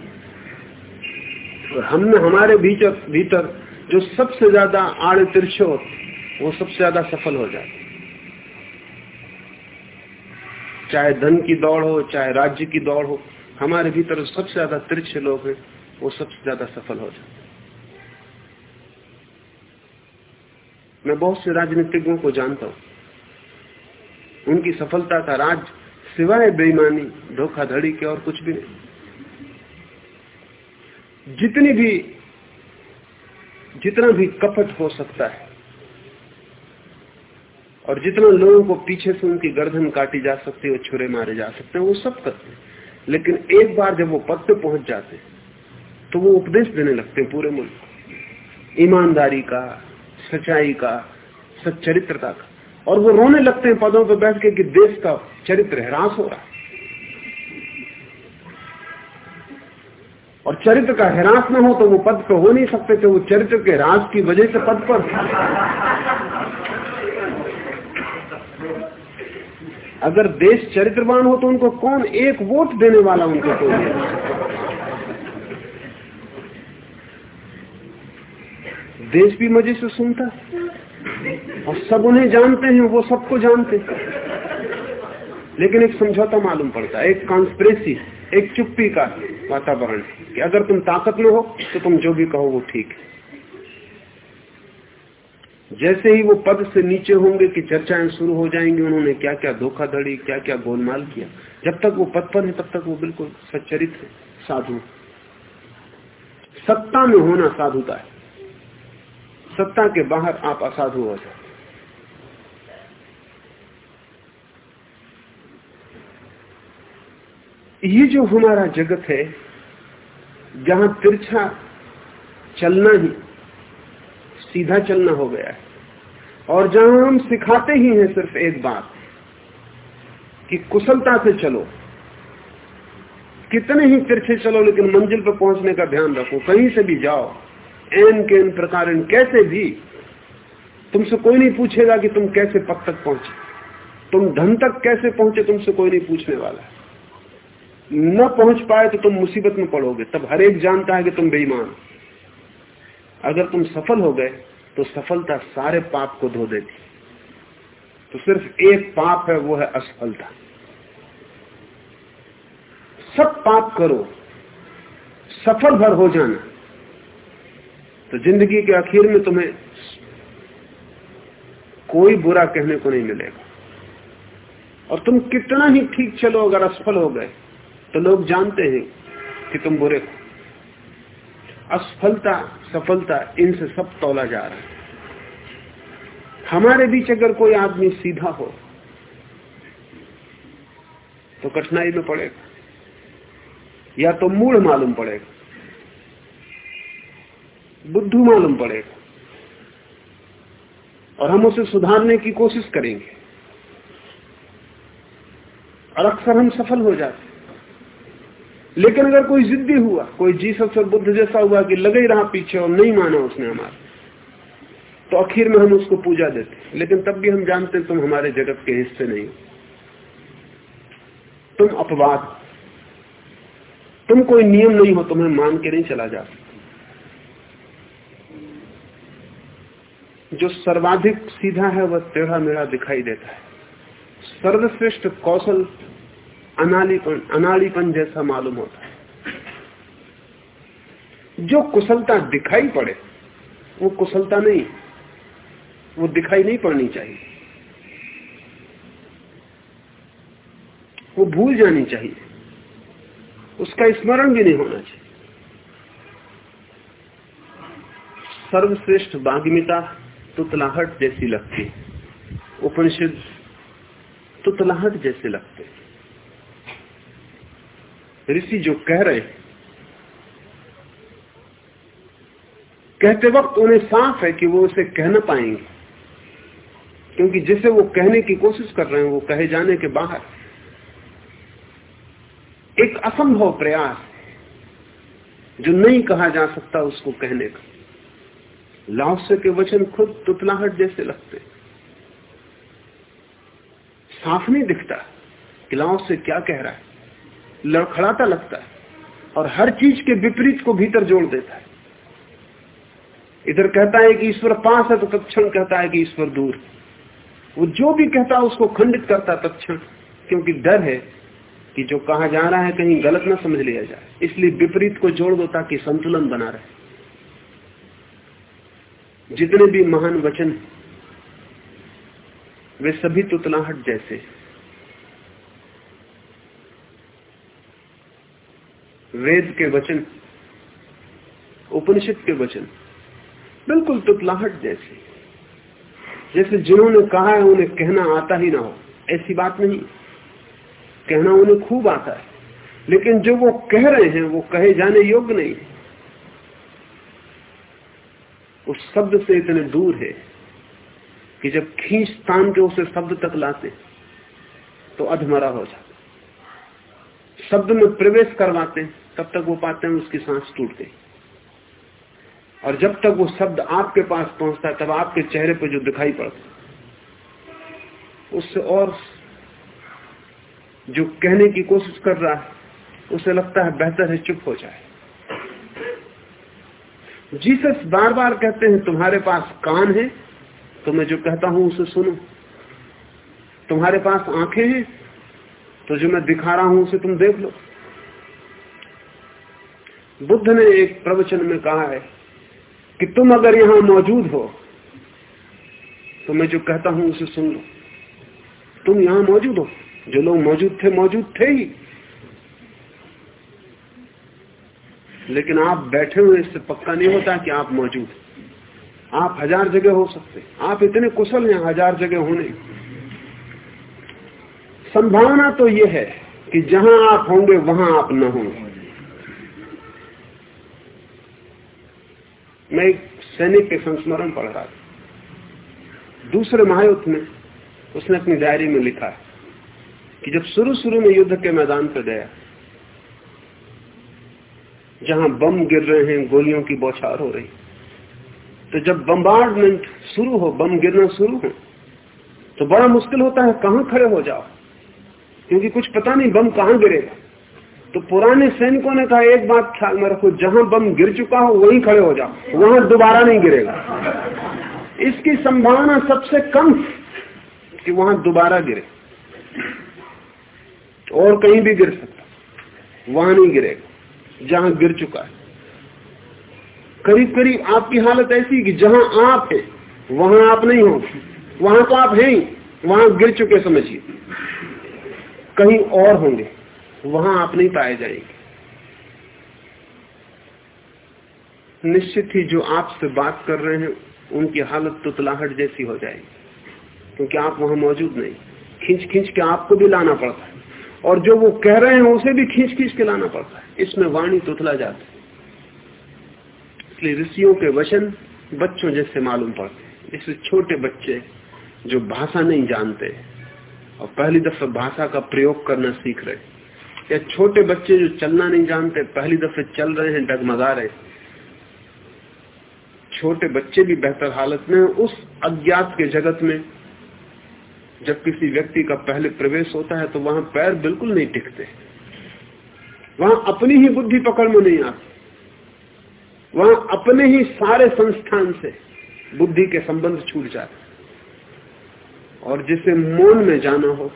और हमने हमारे भीतर भीतर जो सबसे ज़्यादा आड़े तिरछे हो, वो सबसे ज़्यादा सफल हो जाते चाहे धन की दौड़ हो, चाहे राज्य की दौड़ हो, हमारे भीतर सबसे ज़्यादा तिरछे लोग हैं। वो सबसे ज़्यादा सफल हो जाते मैं बहुत से राजनीतिज्ञों को जानता हूँ। उनकी सफलता का राज सिवाय बेईमानी, धोखाधड़ी के और कुछ भी नहीं। जितनी भी, जितना भी कपट हो सकता है और जितना लोगों को पीछे से उनकी गर्दन काटी जा सकती है छुरे मारे जा सकते हैं, वो सब करते हैं। लेकिन एक बार जब वो पद पे पहुँच जाते हैं तो वो उपदेश देने लगते हैं पूरे मुल्क ईमानदारी का, सच्चाई का सच्चरित्रता का। और वो रोने लगते हैं पदों पर बैठ के कि देश का चरित्र ह्रास हो रहा है। और चरित्र का ह्रास न हो तो वो पद पर हो नहीं सकते थे, वो चरित्र के ह्रास की वजह से पद पर। अगर देश चरित्रवान हो तो उनको कौन एक वोट देने वाला उनको कोई देश भी मज़े से सुनता है। और सब उन्हें जानते हैं, वो सबको जानते लेकिन एक समझौता मालूम पड़ता है, एक कॉन्स्परेसी एक चुप्पी का वातावरण कि अगर तुम ताकत में हो तो तुम जो भी कहो वो ठीक है। जैसे ही वो पद से नीचे होंगे कि चर्चाएँ शुरू हो जाएँगी, उन्होंने क्या क्या धोखाधड़ी क्या क्या गोलमाल किया, जब तक वो पद पर है, तब तक वो बिल्कुल सच्चरित है, साधु सत्ता में होना साधुता है। सत्ता के बाहर आप असाधु हो जाए ये जो हमारा जगत है, जहाँ तिरछा चलना ही, सीधा चलना हो गया है, और जहाँ हम सिखाते ही हैं सिर्फ़ एक बात, कि कुशलता से चलो। कितने ही तिरछे चलो, लेकिन मंजिल पर पहुँचने का ध्यान रखो, कहीं से भी जाओ। एन के इन प्रकार कैसे भी, तुमसे कोई नहीं पूछेगा कि तुम कैसे पक तक पहुँचे। तुम धन तक कैसे पहुँचे, तुमसे कोई नहीं पूछने वाला। न पहुँच पाए तो तुम मुसीबत में पड़ोगे। तब हर एक जानता है कि तुम बेईमान अगर तुम सफल हो गए तो सफलता सारे पाप को धो देती। तो सिर्फ़ एक पाप है, वो है असफलता। सब पाप करो। सफल भर हो जाना। तो ज़िंदगी के आखिर में तुम्हें कोई बुरा कहने को नहीं मिलेगा। और तुम कितना ही ठीक चलो, अगर असफल हो गए तो लोग जानते हैं कि तुम बुरे हो। असफलता, सफलता इनसे सब तोला जा रहा है। हमारे बीच अगर कोई आदमी सीधा हो तो कठिनाई में पड़ेगा। या तो मूड मालूम पड़ेगा। बुद्धू मालूम पड़ेगा और हम उसे सुधारने की कोशिश करेंगे। और अक्सर हम सफल हो जाते लेकिन अगर कोई जिद्दी हुआ, कोई जीसस और बुद्ध जैसा हुआ कि लगे ही रहा पीछे और नहीं माना उसने हमारा तो आखिर में हम उसको पूजा देते लेकिन तब भी हम जानते तुम हमारे जगत के हिस्से नहीं तुम अपवाद तुम कोई नियम नहीं हो, तुम्हें मान के नहीं चला जा जो सर्वाधिक सीधा है, वह टेढ़ा मेढ़ा दिखाई देता है। सर्वश्रेष्ठ कौशल अनालीपन अनाड़ीपन जैसा मालूम होता है। जो कुशलता दिखाई पड़े, वो कुशलता नहीं, वो दिखाई नहीं पड़नी चाहिए। वो भूल जानी चाहिए। उसका स्मरण भी नहीं होना चाहिए। सर्वश्रेष्ठ बाग्मिता तुतलाहट जैसी लगती उपनिषद तुतलाहट जैसे लगते ऋषि जो कह रहे कहते वक्त उन्हें साफ़ है कि वो उसे कह ना पाएँगे। क्योंकि जिसे वो कहने की कोशिश कर रहे हैं, वो कहे जाने के बाहर। एक असंभव प्रयास जो नहीं कहा जा सकता उसको कहने का। लाओसे के वचन खुद तुतलाहट जैसे लगते। साफ़ नहीं दिखता कि लाओस क्या कह रहा है। लड़खड़ाता लगता है और हर चीज़ के विपरीत को भीतर जोड़ देता है। इधर कहता है कि ईश्वर पास है तो तत्क्षण कहता है कि ईश्वर दूर। वो जो भी कहता है उसको खंडित करता तत्क्षण, क्योंकि डर है कि जो कहा जा रहा है कहीं गलत ना समझ लिया जाए। इसलिए विपरीत को जोड़ दो ताकि संतुलन बना रहे। जितने भी महान वचन वे सभी तुतलाहट जैसे हैं। वेद के वचन, उपनिषद के वचन बिल्कुल तुतलाहट जैसे जैसे जिन्होंने कहा है, उन्हें कहना आता ही ना हो। ऐसी बात नहीं कहना उन्हें खूब आता है। लेकिन जो वो कह रहे हैं, वो कहे जाने योग्य नहीं उस शब्द से इतने दूर है कि जब खींच तान के उसे शब्द तक लाते तो अधमरा हो जाता। शब्द में प्रवेश करवाते, तब तक वो पाते हैं उसकी सांस टूट गई और जब तक वो शब्द आपके पास पहुँचता है, तब आपके चेहरे पर जो दिखाई पड़ता उससे और जो कहने की कोशिश कर रहा है, उसे लगता है बेहतर है चुप हो जाए। जीसस बार बार कहते हैं, तुम्हारे पास कान है तो मैं जो कहता हूँ उसे सुनो। तुम्हारे पास आँखें हैं तो जो मैं दिखा रहा हूँ उसे तुम देख लो। बुद्ध ने एक प्रवचन में कहा है कि तुम अगर यहाँ मौजूद हो तो मैं जो कहता हूँ उसे सुन लो। तुम यहाँ मौजूद हो, जो लोग मौजूद थे मौजूद थे ही। लेकिन आप बैठे हुए इससे पक्का नहीं होता कि आप मौजूद आप हज़ार जगह हो सकते आप इतने कुशल हैं, हज़ार जगह होने। संभावना तो यह है कि जहाँ आप होंगे, वहाँ आप न होंगे। मैं एक सैनिक के संस्मरण पढ़ रहा था। दूसरे महायुद्ध में उसने अपनी डायरी में लिखा कि जब शुरू शुरू में युद्ध के मैदान पर गया जहाँ बम गिर रहे हैं, गोलियों की बौछार हो रही। तो जब बम्बार्डमेंट शुरू हो, बम गिरना शुरू हो तो बड़ा मुश्किल होता है, कहाँ खड़े हो जाओ? क्योंकि कुछ पता नहीं बम कहाँ गिरेगा। तो पुराने सैनिकों ने कहा, एक बात ख्याल में रखो, जहाँ बम गिर चुका हो, वहीं खड़े हो जाओ, वहाँ दोबारा नहीं गिरेगा। इसकी संभावना सबसे कम कि वहाँ दोबारा गिरे। और कहीं भी गिर सकता, वहाँ नहीं गिरेगा। जहाँ गिर चुका है। करीब करीब आपकी हालत ऐसी कि जहाँ आप है, वहाँ आप नहीं हो। वहाँ तो आप हैं ही, वहाँ गिर चुके समझिए। कहीं और होंगे, वहाँ आप नहीं पाए जाएँगे। निश्चित ही जो आपसे बात कर रहे हैं, उनकी हालत तुतलाहट जैसी हो जाएगी, क्योंकि आप वहाँ मौजूद नहीं। खींच खींच के आपको भी लाना पड़ता है। और जो वो कह रहे हैं उसे भी खींच खींच के लाना पड़ता है। इसमें वाणी तुतला जाती है। इसलिए ऋषियों के वचन बच्चों जैसे मालूम पड़ते हैं। इसलिए छोटे बच्चे जो भाषा नहीं जानते और पहली दफे भाषा का प्रयोग करना सीख रहे या छोटे बच्चे जो चलना नहीं जानते, पहली दफे चल रहे हैं, डगमगा रहे छोटे बच्चे भी बेहतर हालत में उस अज्ञात के जगत में जब किसी व्यक्ति का पहले प्रवेश होता है तो वहाँ पैर बिल्कुल नहीं टिकते। वहाँ अपनी ही बुद्धि पकड़ में नहीं आती। वहाँ अपने ही सारे संस्थान से बुद्धि के संबंध छूट जाते। और जिसे मौन में जाना हो,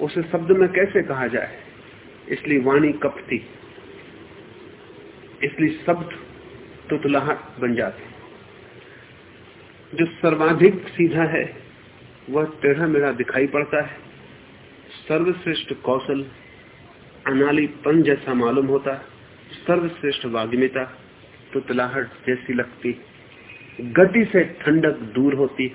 उसे शब्द में कैसे कहा जाए? इसलिए वाणी कपती इसलिए शब्द तुतलाहट बन जाते। जो सर्वाधिक सीधा है वह टेढ़ा मेढ़ा दिखाई पड़ता है। सर्वश्रेष्ठ कौशल अनालीपन जैसा मालूम होता, सर्वश्रेष्ठ वाग्मिता तुतलाहट जैसी लगती। गति से ठंडक दूर होती,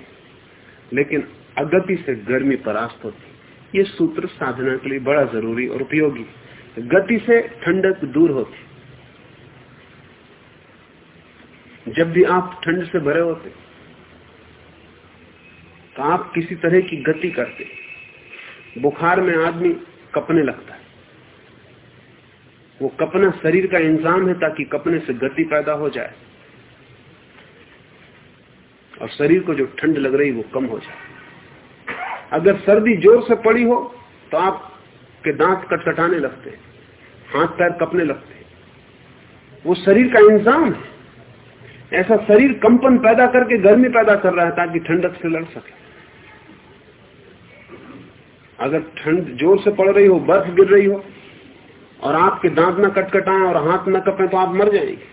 लेकिन अगति से गर्मी परास्त होती। ये सूत्र साधना के लिए बड़ा ज़रूरी और उपयोगी। गति से ठंडक दूर होती। जब भी आप ठंड से भरे होते तो आप किसी तरह की गति करते, बुखार में आदमी कपने लगता है। वो कपना शरीर का इंजाम है ताकि कपने से गति पैदा हो जाए और शरीर को जो ठंड लग रही वो कम हो जाए। अगर सर्दी ज़ोर से पड़ी हो तो आपके दांत कटकटाने लगते, हाथ पैर कपने लगते। वो शरीर का इंजाम है। ऐसा शरीर कंपन पैदा करके गर्मी पैदा कर रहा है ताकि ठंडक से लड़ सके। अगर ठंड ज़ोर से पड़ रही हो, बर्फ़ गिर रही हो, और आपके दांत न कटकटाएँ और हाथ न कपे तो आप मर जाएँगे।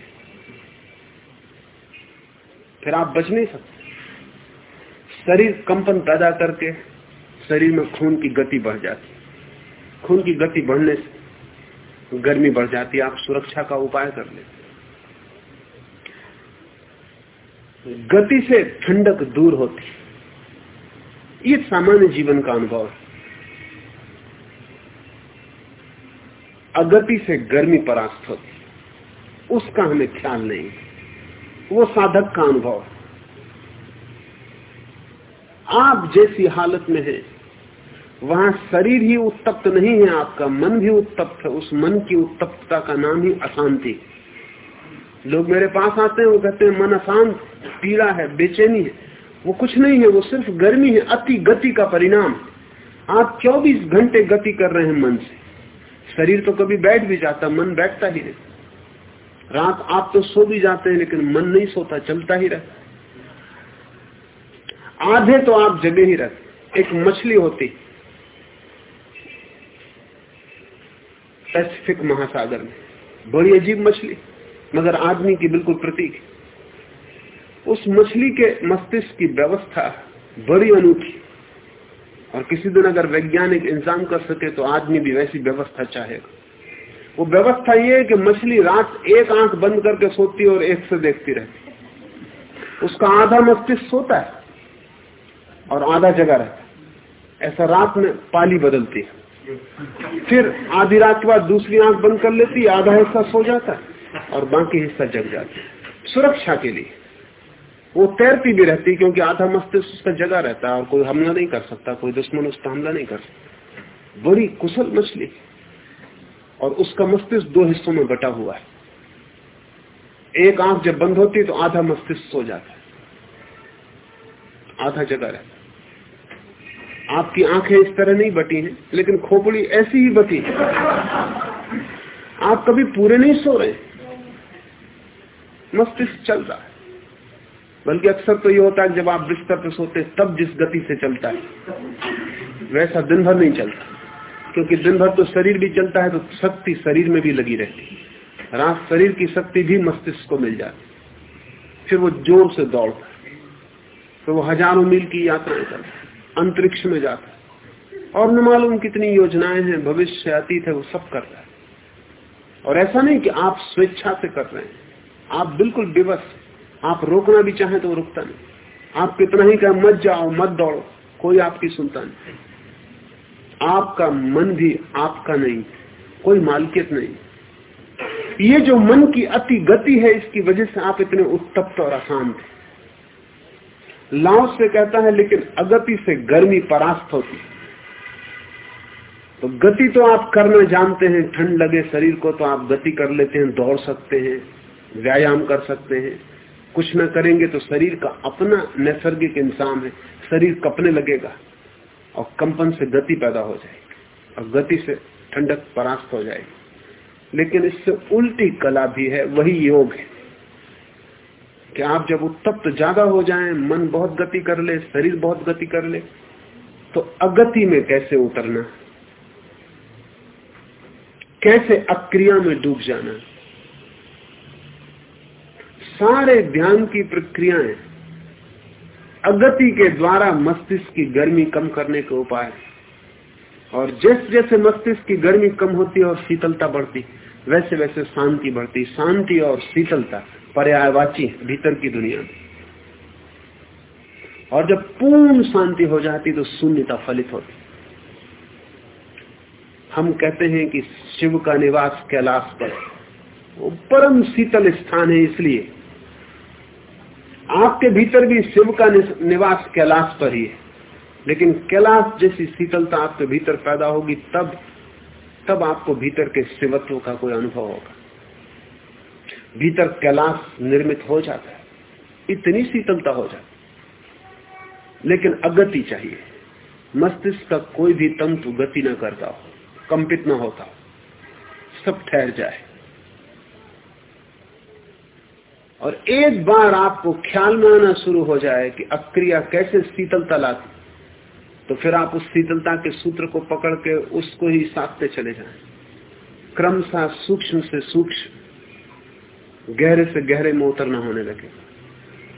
फिर आप बच नहीं सकते। शरीर कंपन पैदा करके शरीर में खून की गति बढ़ जाती खून की गति बढ़ने से गर्मी बढ़ जाती आप सुरक्षा का उपाय कर लेते गति से ठंडक दूर होती ये सामान्य जीवन का अनुभव है। अगति से गर्मी परास्त होती उसका हमें ख्याल नहीं। वो साधक का अनुभव आप जैसी हालत में है, वहाँ शरीर ही उत्तप्त नहीं है, आपका मन भी उत्तप्त है। उस मन की उत्तप्तता का नाम ही अशांति। लोग मेरे पास आते हैं, वो कहते हैं, मन अशांत, पीड़ा है, बेचैनी है। वो कुछ नहीं है, वो सिर्फ़ गर्मी है, अति गति का परिणाम। आप 24 घंटे गति कर रहे हैं मन से। शरीर तो कभी बैठ भी जाता, मन बैठता ही नहीं रात आप तो सो भी जाते हैं, लेकिन मन नहीं सोता, चलता ही रहता। आधे तो आप जगे ही रहते। एक मछली होती, पैसिफिक महासागर में। बड़ी अजीब मछली, मगर आदमी की बिल्कुल प्रतीक। उस मछली के मस्तिष्क की व्यवस्था बड़ी अनूठी। और किसी दिन अगर वैज्ञानिक इंतज़ाम कर सके तो आदमी भी वैसी व्यवस्था चाहेगा। वो व्यवस्था ये है कि मछली रात एक आँख बंद करके सोती है और एक से देखती रहती उसका आधा मस्तिष्क सोता है और आधा जगह रहता है। ऐसा रात में पाली बदलती है। फिर आधी रात के बाद दूसरी आँख बंद कर लेती है, आधा हिस्सा सो जाता है और बाकी हिस्सा जग जाता है। सुरक्षा के लिए। वो तैरती भी रहती है, क्योंकि आधा मस्तिष्क उसका जगह रहता है और कोई हमला नहीं कर सकता, कोई दुश्मन उसका हमला नहीं कर सकता। बड़ी कुशल मछली। और उसका मस्तिष्क दो हिस्सों में बटा हुआ है। एक आँख जब बंद होती है तो आधा मस्तिष्क सो जाता है। आधा जगह रहता आपकी आँखें इस तरह नहीं बटी हैं, लेकिन खोपड़ी ऐसी ही बटी है। आप कभी पूरे नहीं सो रहे। मस्तिष्क चल रहा है। बल्कि अक्सर तो ये होता है जब आप बिस्तर पर सोते तब जिस गति से चलता है, वैसा दिन भर नहीं चलता। क्योंकि दिन भर तो शरीर भी चलता है तो शक्ति शरीर में भी लगी रहती है। रात शरीर की शक्ति भी मस्तिष्क को मिल जाती फिर वो ज़ोर से दौड़ता तो वो हज़ारों मील की यात्राएँ करता अंतरिक्ष में जाता और न मालूम कितनी योजनाएँ हैं, भविष्य, अतीत है, वो सब कर रहा है। और ऐसा नहीं कि आप स्वेच्छा से कर रहे हैं। आप बिल्कुल विवश आप रोकना भी चाहें तो रुकता नहीं। आप कितना ही कहा, मत जाओ, मत दौड़ो, कोई आपकी सुनता नहीं। आपका मन भी आपका नहीं, कोई मालकियत नहीं। ये जो मन की अति गति है, इसकी वजह से आप इतने उत्तप्त और अशांत हैं। लाओ से कहता है, लेकिन अगति से गर्मी परास्त होती तो गति तो आप करना जानते हैं, ठंड लगे शरीर को तो आप गति कर लेते हैं, दौड़ सकते हैं, व्यायाम कर सकते हैं। कुछ न करेंगे तो शरीर का अपना नैसर्गिक इंसान है। शरीर कपने लगेगा और कंपन से गति पैदा हो जाएगी और गति से ठंडक परास्त हो जाएगी। लेकिन इससे उल्टी कला भी है, वही योग है। कि आप जब उत्तप्त ज़्यादा हो जाएँ, मन बहुत गति कर ले, शरीर बहुत गति कर ले तो अगति में कैसे उतरना? कैसे अक्रिया में डूब जाना? सारे ध्यान की प्रक्रियाएँ अगति के द्वारा मस्तिष्क की गर्मी कम करने के उपाय और जैसे जैसे मस्तिष्क की गर्मी कम होती और शीतलता बढ़ती, वैसे वैसे शांति बढ़ती। शांति और शीतलता पर्यायवाची भीतर की दुनिया में। और जब पूर्ण शांति हो जाती तो शून्यता फलित होती। हम कहते हैं कि शिव का निवास कैलाश पर वो परम शीतल स्थान है इसलिए आपके भीतर भी शिव का निवास कैलाश पर ही है। लेकिन कैलाश जैसी शीतलता आपके भीतर पैदा होगी, तब तब आपको भीतर के शिवत्व का कोई अनुभव होगा। भीतर कैलाश निर्मित हो जाता है, इतनी शीतलता हो जाती लेकिन अगति चाहिए। मस्तिष्क का कोई भी तंतु गति न करता हो, कंपित न होता हो, सब ठहर जाए। और एक बार आपको ख्याल में आना शुरू हो जाए कि अक्रिया कैसे शीतलता लाती तो फिर आप उस शीतलता के सूत्र को पकड़ के उसको ही साधते चले जाएँ। क्रमशः सूक्ष्म से सूक्ष्म, गहरे से गहरे में उतरना होने लगे।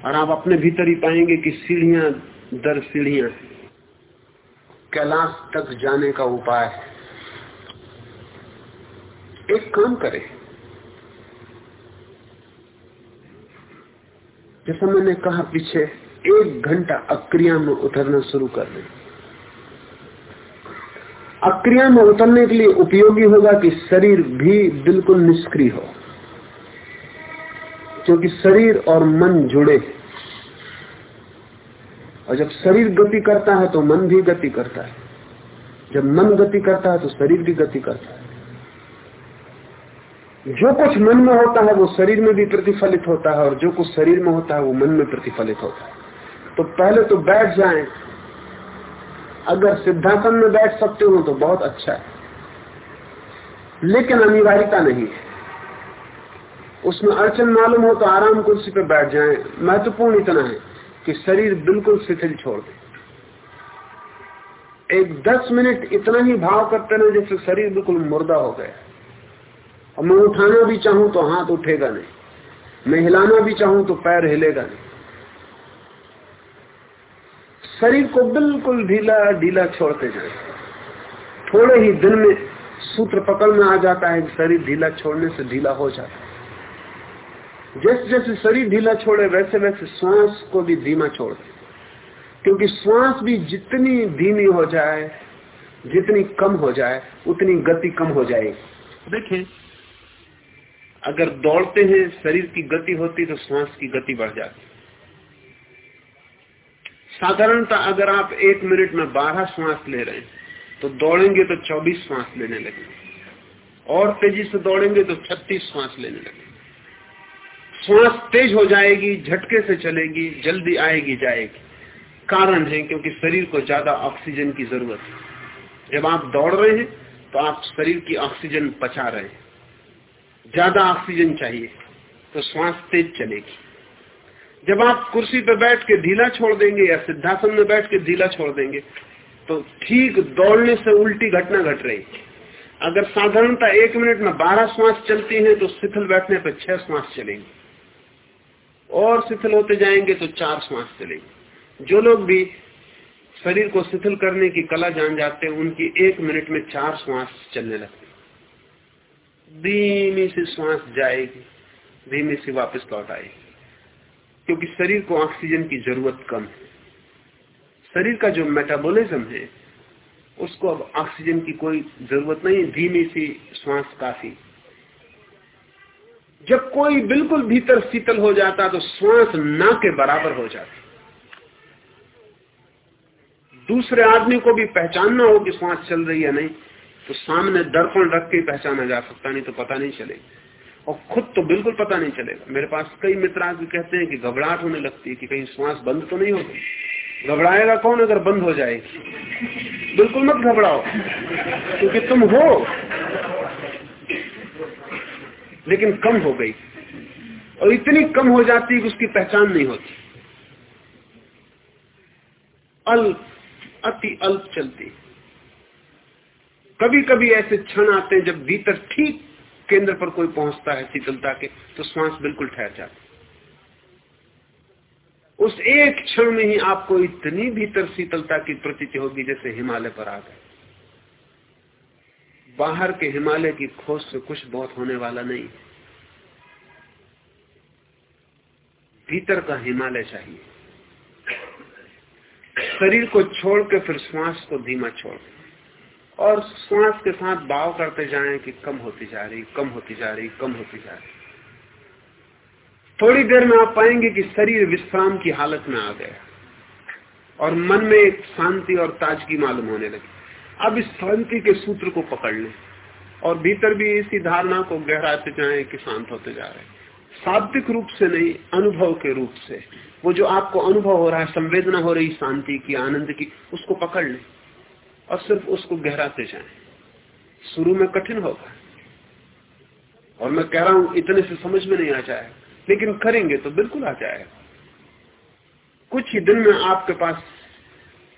और आप अपने भीतर ही पाएँगे कि सीढ़ियाँ दर सीढ़ियाँ कैलाश तक जाने का उपाय है। एक काम करें। जैसा मैंने कहा, पीछे एक घंटा अक्रिया में उतरना शुरू कर दें। अक्रिया में उतरने के लिए उपयोगी होगा कि शरीर भी बिल्कुल निष्क्रिय हो, क्योंकि शरीर और मन जुड़े और जब शरीर गति करता है तो मन भी गति करता है। जब मन गति करता है तो शरीर भी गति करता है। जो कुछ मन में होता है वो शरीर में भी प्रतिफलित होता है और जो कुछ शरीर में होता है वो मन में प्रतिफलित होता है। तो पहले तो बैठ जाए। अगर सिद्धासन में बैठ सकते हो तो बहुत अच्छा है। लेकिन अनिवार्यता नहीं है। उसमें अड़चन मालूम हो तो आराम कुर्सी पर बैठ जाए। महत्वपूर्ण इतना है कि शरीर बिल्कुल शिथिल छोड़ दे। एक दस मिनट इतना ही भाव करते रहे जैसे शरीर बिल्कुल मुर्दा हो गया। और मैं उठाना भी चाहूँ तो हाथ उठेगा नहीं। मैं हिलाना भी चाहूँ तो पैर हिलेगा नहीं। शरीर को बिल्कुल ढीला ढीला छोड़ते जाए। थोड़े ही दिन में सूत्र पकड़ में आ जाता है शरीर ढीला छोड़ने से ढीला हो जाता है। जैसे जैसे शरीर ढीला छोड़े, वैसे वैसे श्वास को भी धीमा छोड़ दे। क्योंकि श्वास भी जितनी धीमी हो जाए, जितनी कम हो जाए, उतनी गति कम हो जाएगी। देखें अगर दौड़ते हैं, शरीर की गति होती तो श्वास की गति बढ़ जाती। साधारणतः अगर आप एक मिनट में बारह श्वास ले रहे हैं तो दौड़ेंगे तो चौबीस श्वास लेने लगेंगे और तेज़ी से दौड़ेंगे तो छत्तीस श्वास लेने लगेंगे श्वास तेज हो जाएगी, झटके से चलेगी, जल्दी आएगी, जाएगी। कारण है क्योंकि शरीर को ज़्यादा ऑक्सीजन की ज़रूरत है। जब आप दौड़ रहे हैं तो आप शरीर की ऑक्सीजन पचा रहे हैं। ज़्यादा ऑक्सीजन चाहिए तो श्वास तेज चलेगी। जब आप कुर्सी पर बैठ के ढीला छोड़ देंगे या सिद्धासन में बैठ के ढीला छोड़ देंगे तो ठीक दौड़ने से उल्टी घटना घट रही अगर साधारणता एक मिनट में बारह श्वास चलती है तो शिथिल बैठने पर छह श्वास चलेंगे। और शिथिल होते जाएँगे तो चार श्वास चलेंगे। जो लोग भी शरीर को शिथिल करने की कला जान जाते हैं, उनकी एक मिनट में चार श्वास चलने लगती धीमी सी श्वास जाएगी, धीमी सी वापस लौट आएगी। क्योंकि शरीर को ऑक्सीजन की ज़रूरत कम है। शरीर का जो मेटाबॉलिज्म है, उसको अब ऑक्सीजन की कोई ज़रूरत नहीं, धीमी सी श्वास काफ़ी। जब कोई बिल्कुल भीतर शीतल हो जाता तो श्वास ना के बराबर हो जाती। दूसरे आदमी को भी पहचानना हो कि श्वास चल रही है नहीं। तो सामने दर्पण रख के पहचाना जा सकता, नहीं तो पता नहीं चलेगा। और खुद तो बिल्कुल पता नहीं चलेगा। मेरे पास कई मित्र आदमी कहते हैं कि घबराहट होने लगती है कि कहीं श्वास बंद तो नहीं होगी। घबराएगा कौन अगर बंद हो जाएगी बिल्कुल मत घबराओ, क्योंकि तुम हो। लेकिन कम हो गई। और इतनी कम हो जाती कि उसकी पहचान नहीं होती। अल्प, अति अल्प चलती। कभी कभी ऐसे क्षण आते हैं जब भीतर ठीक केंद्र पर कोई पहुँचता है शीतलता के तो श्वास बिल्कुल ठहर जाती उस एक क्षण में ही आपको इतनी भीतर शीतलता की प्रतीति होगी जैसे हिमालय पर आ गए। बाहर के हिमालय की खोज से कुछ बहुत होने वाला नहीं। भीतर का हिमालय चाहिए। शरीर को छोड़ के फिर श्वास को धीमा छोड़ और श्वास के साथ भाव करते जाएँ कि कम होती जा रही, कम होती जा रही, कम होती जा रही। थोड़ी देर में आप पाएँगे कि शरीर विश्राम की हालत में आ गया। और मन में एक शांति और ताजगी मालूम होने लगी। अब इस शांति के सूत्र को पकड़ लें और भीतर भी इसी धारणा को गहराते जाए कि शांत होते जा रहे शाब्दिक रूप से नहीं, अनुभव के रूप से। वो जो आपको अनुभव हो रहा है, संवेदना हो रही शांति की, आनंद की, उसको पकड़ लें। और सिर्फ़ उसको गहराते जाए। शुरू में कठिन होगा। और मैं कह रहा हूँ, इतने से समझ में नहीं आ जाएगा लेकिन करेंगे तो बिल्कुल आ जाएगा कुछ ही दिन में आपके पास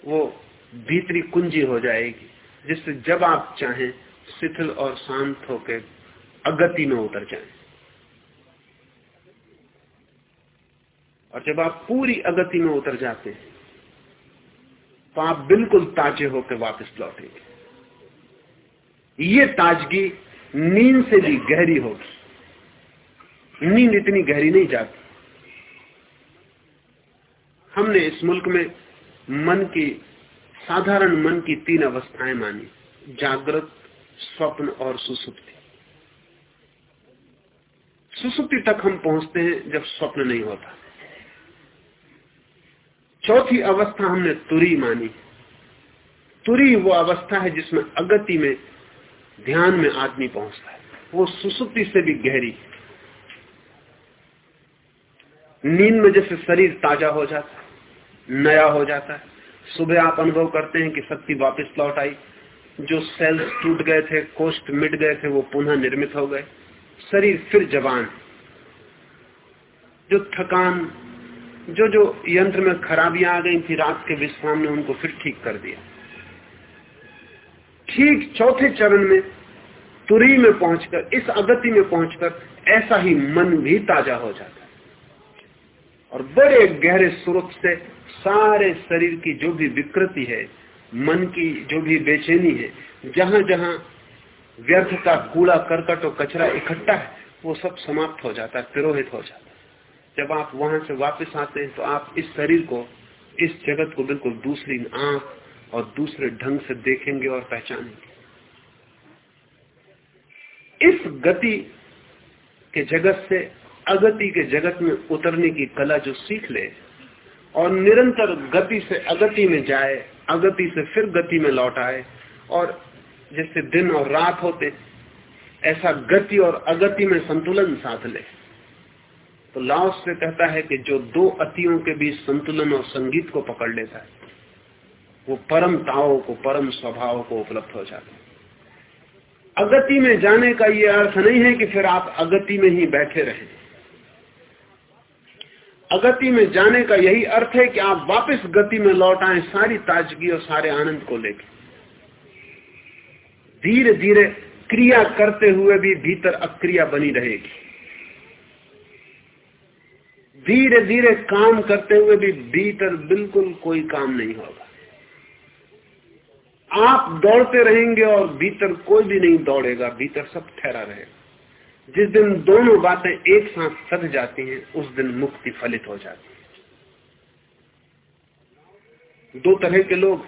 वो भीतरी कुंजी हो जाएगी, जिससे जब आप चाहें, शिथिल और शांत होकर अगति में उतर जाएँ। और जब आप पूरी अगति में उतर जाते हैं तो आप बिल्कुल ताजे होकर वापस लौटेंगे। ये ताजगी नींद से भी गहरी होगी। नींद इतनी गहरी नहीं जाती। हमने इस मुल्क में मन की, साधारण मन की तीन अवस्थाएँ मानी। जागृत, स्वप्न और सुसुप्ति। सुसुप्ति तक हम पहुँचते हैं जब स्वप्न नहीं होता। चौथी अवस्था हमने तुरी मानी। तुरी वो अवस्था है जिसमें अगति में, ध्यान में आदमी पहुँचता है। वो सुसुप्ति से भी गहरी। नींद में जैसे शरीर ताज़ा हो जाता है, नया हो जाता है। सुबह आप अनुभव करते हैं कि शक्ति वापस लौट आई। जो सेल्स टूट गए थे कोष्ट मिट गए थे, वो पुनः निर्मित हो गए। शरीर फिर जवान। जो थकान जो जो यंत्र में खराबियाँ आ गई थी, रात के विश्राम ने उनको फिर ठीक कर दिया। ठीक चौथे चरण में तुरी में पहुंचकर, इस अगति में पहुंचकर, ऐसा ही मन भी ताज़ा हो जाता है। और बड़े गहरे स्वरूप से सारे शरीर की जो भी विकृति है, मन की जो भी बेचैनी है जहाँ जहाँ व्यर्थ का कूड़ा, करकट और कचरा इकट्ठा है, वो सब समाप्त हो जाता है तिरोहित हो जाता है। जब आप वहाँ से वापस आते हैं तो आप इस शरीर को, इस जगत को बिल्कुल दूसरी आँख और दूसरे ढंग से देखेंगे और पहचानेंगे। इस गति के जगत से, अगति के जगत में उतरने की कला जो सीख ले और निरंतर गति से अगति में जाए, अगति से फिर गति में लौट आए और जैसे दिन और रात होते, ऐसा गति और अगति में संतुलन साध ले। तो लाओस से कहता है कि जो दो अतियों के बीच संतुलन और संगीत को पकड़ लेता है, वो परम ताओ को, परम स्वभाव को उपलब्ध हो जाता है। अगति में जाने का ये अर्थ नहीं है कि फिर आप अगति में ही बैठे रहें। अगति में जाने का यही अर्थ है कि आप वापस गति में लौट आए, सारी ताजगी और सारे आनंद को लेकर धीरे धीरे क्रिया करते हुए भी भीतर अक्रिया बनी रहेगी। धीरे धीरे काम करते हुए भी भीतर बिल्कुल कोई काम नहीं होगा। आप दौड़ते रहेंगे और भीतर कोई भी नहीं दौड़ेगा, भीतर सब ठहरा रहेगा। जिस दिन दोनों बातें एक साथ सद जाती हैं, उस दिन मुक्ति फलित हो जाती है। दो तरह के लोग,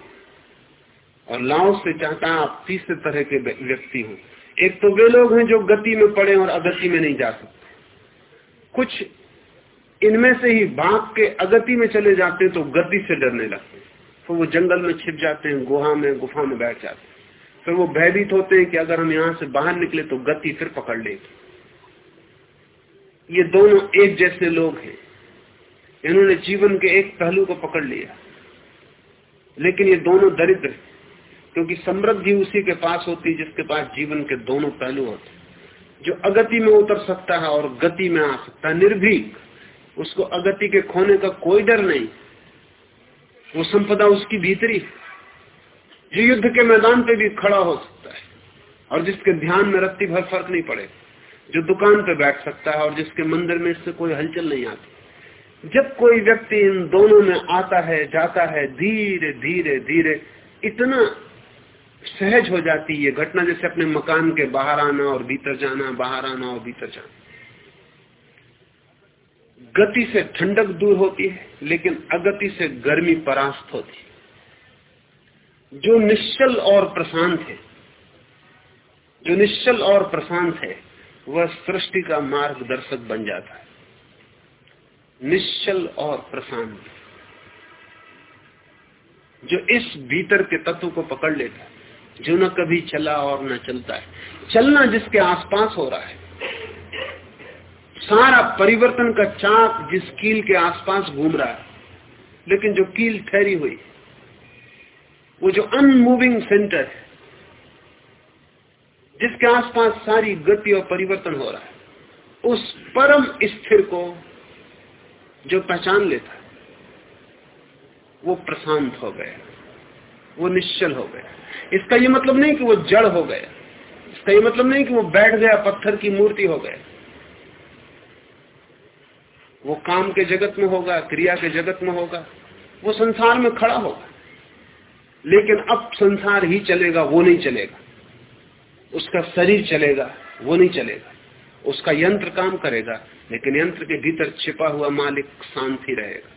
और लाओ से चाहता है आप तीसरे तरह के व्यक्ति हो। एक तो वे लोग हैं जो गति में पड़े और अगति में नहीं जा सकते। कुछ इनमें से ही भाग के अगति में चले जाते हैं तो गति से डरने लगते हैं। फिर वो जंगल में छिप जाते हैं, गुहा में, गुफा में बैठ जाते हैं। फिर वो भयभीत होते हैं कि अगर हम यहाँ से बाहर निकले तो गति फिर पकड़ लेगी। ये दोनों एक जैसे लोग हैं। इन्होंने जीवन के एक पहलू को पकड़ लिया। लेकिन ये दोनों दरिद्र क्योंकि समृद्धि उसी के पास होती है जिसके पास जीवन के दोनों पहलू होते जो अगति में उतर सकता है और गति में आ सकता है, निर्भीक। उसको अगति के खोने का कोई डर नहीं। वो संपदा उसकी भीतरी जो युद्ध के मैदान पे भी खड़ा हो सकता है और जिसके ध्यान में रत्ती भर फ़र्क नहीं पड़े, जो दुकान पे बैठ सकता है और जिसके मंदिर में इससे कोई हलचल नहीं आती। जब कोई व्यक्ति इन दोनों में आता है, जाता है, धीरे धीरे धीरे, इतना सहज हो जाती है घटना जैसे अपने मकान के बाहर आना और भीतर जाना, बाहर आना और भीतर जाना। गति से ठंडक दूर होती है, लेकिन अगति से गर्मी परास्त होती है। जो निश्चल और प्रशांत है, जो निश्चल और प्रशांत है, वह सृष्टि का मार्गदर्शक बन जाता है। निश्चल और प्रशांत। जो इस भीतर के तत्व को पकड़ लेता है, जो न कभी चला और न चलता है। चलना जिसके आसपास हो रहा है सारा परिवर्तन का चाक जिस कील के आसपास घूम रहा है, लेकिन जो कील ठहरी हुई, वो जो अनमूविंग सेंटर है, जिसके आसपास सारी गति और परिवर्तन हो रहा है, उस परम स्थिर को जो पहचान लेता है, वो प्रशांत हो गया, वो निश्चल हो गया। इसका ये मतलब नहीं कि वो जड़ हो गया, इसका ये मतलब नहीं कि वो बैठ गया, पत्थर की मूर्ति हो गया। वो काम के जगत में होगा, क्रिया के जगत में होगा, वो संसार में खड़ा होगा। लेकिन अब संसार ही चलेगा, वो नहीं चलेगा। उसका शरीर चलेगा, वो नहीं चलेगा। उसका यंत्र काम करेगा, लेकिन यंत्र के भीतर छिपा हुआ मालिक शांत ही रहेगा।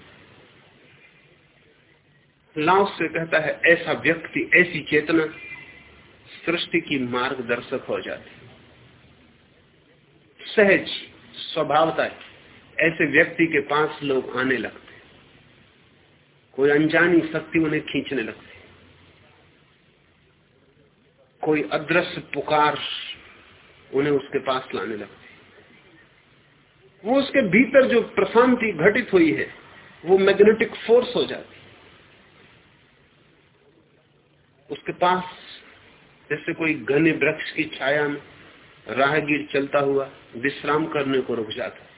लाओस से कहता है, ऐसा व्यक्ति, ऐसी चेतना सृष्टि की मार्गदर्शक हो जाती। सहज स्वभावता ऐसे व्यक्ति के पास लोग आने लगते कोई अनजानी शक्ति उन्हें खींचने लगती कोई अदृश्य पुकार उन्हें उसके पास लाने लगती वो उसके भीतर जो प्रशांति घटित हुई है, वो मैग्नेटिक फोर्स हो जाती उसके पास जैसे कोई घने वृक्ष की छाया में राहगीर चलता हुआ विश्राम करने को रुक जाता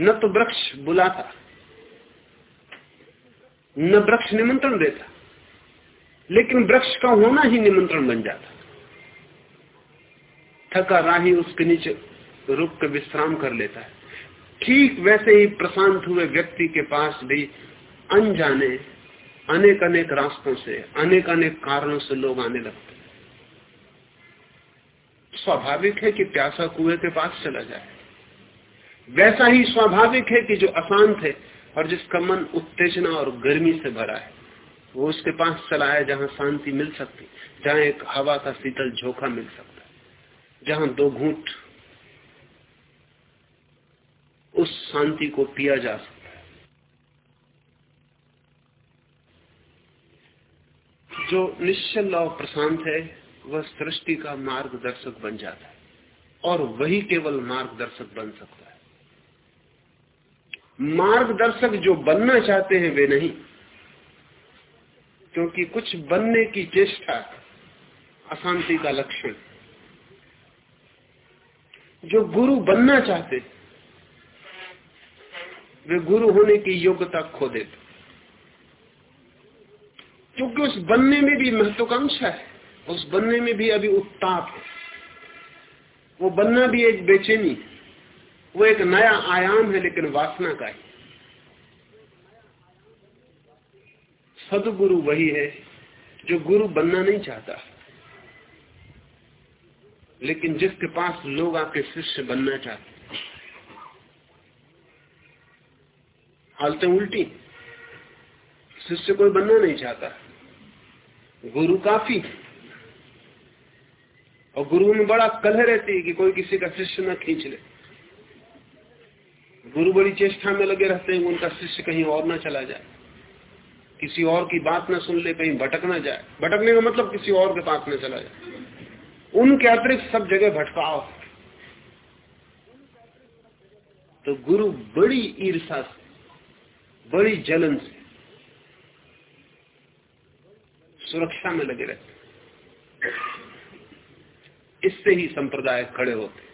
न तो वृक्ष बुलाता, न वृक्ष निमंत्रण देता, लेकिन वृक्ष का होना ही निमंत्रण बन जाता। थका राही उसके नीचे रुक कर विश्राम कर लेता है। ठीक वैसे ही प्रशांत हुए व्यक्ति के पास भी अनजाने अनेक अनेक रास्तों से अनेक अनेक कारणों से लोग आने लगते स्वाभाविक है कि प्यासा कुएँ के पास चला जाए। वैसा ही स्वाभाविक है कि जो अशांत है और जिसका मन उत्तेजना और गर्मी से भरा है, वो उसके पास चला है जहाँ शांति मिल सकती, जहाँ एक हवा का शीतल झोंका मिल सकता है, जहाँ दो घूट उस शांति को पिया जा सकता है। जो निश्चल और प्रशांत है, वह सृष्टि का मार्गदर्शक बन जाता है और वही केवल मार्गदर्शक बन सकता मार्गदर्शक जो बनना चाहते हैं वे नहीं। क्योंकि कुछ बनने की चेष्टा अशांति का लक्षण। जो गुरु बनना चाहते वे गुरु होने की योग्यता खो देते क्योंकि उस बनने में भी महत्वाकांक्षा है, उस बनने में भी अभी उत्ताप है। वो बनना भी एक बेचैनी वो एक नया आयाम है, लेकिन वासना का ही। सदगुरु वही है जो गुरु बनना नहीं चाहता। लेकिन जिसके पास लोग आके शिष्य बनना चाहते हालतें उल्टी। शिष्य कोई बनना नहीं चाहता। गुरु काफ़ी और गुरु में बड़ा कलह रहती है कि कोई किसी का शिष्य न खींच ले। गुरु बड़ी चेष्टा में लगे रहते हैं उनका शिष्य कहीं और ना चला जाए। किसी और की बात ना सुन ले, कहीं भटक ना जाए। भटकने का मतलब किसी और के पास ना चला जाए। उनके अतिरिक्त सब जगह भटकाव तो गुरु बड़ी ईर्षा से, बड़ी जलन से, सुरक्षा में लगे रहते इससे ही संप्रदाय खड़े होते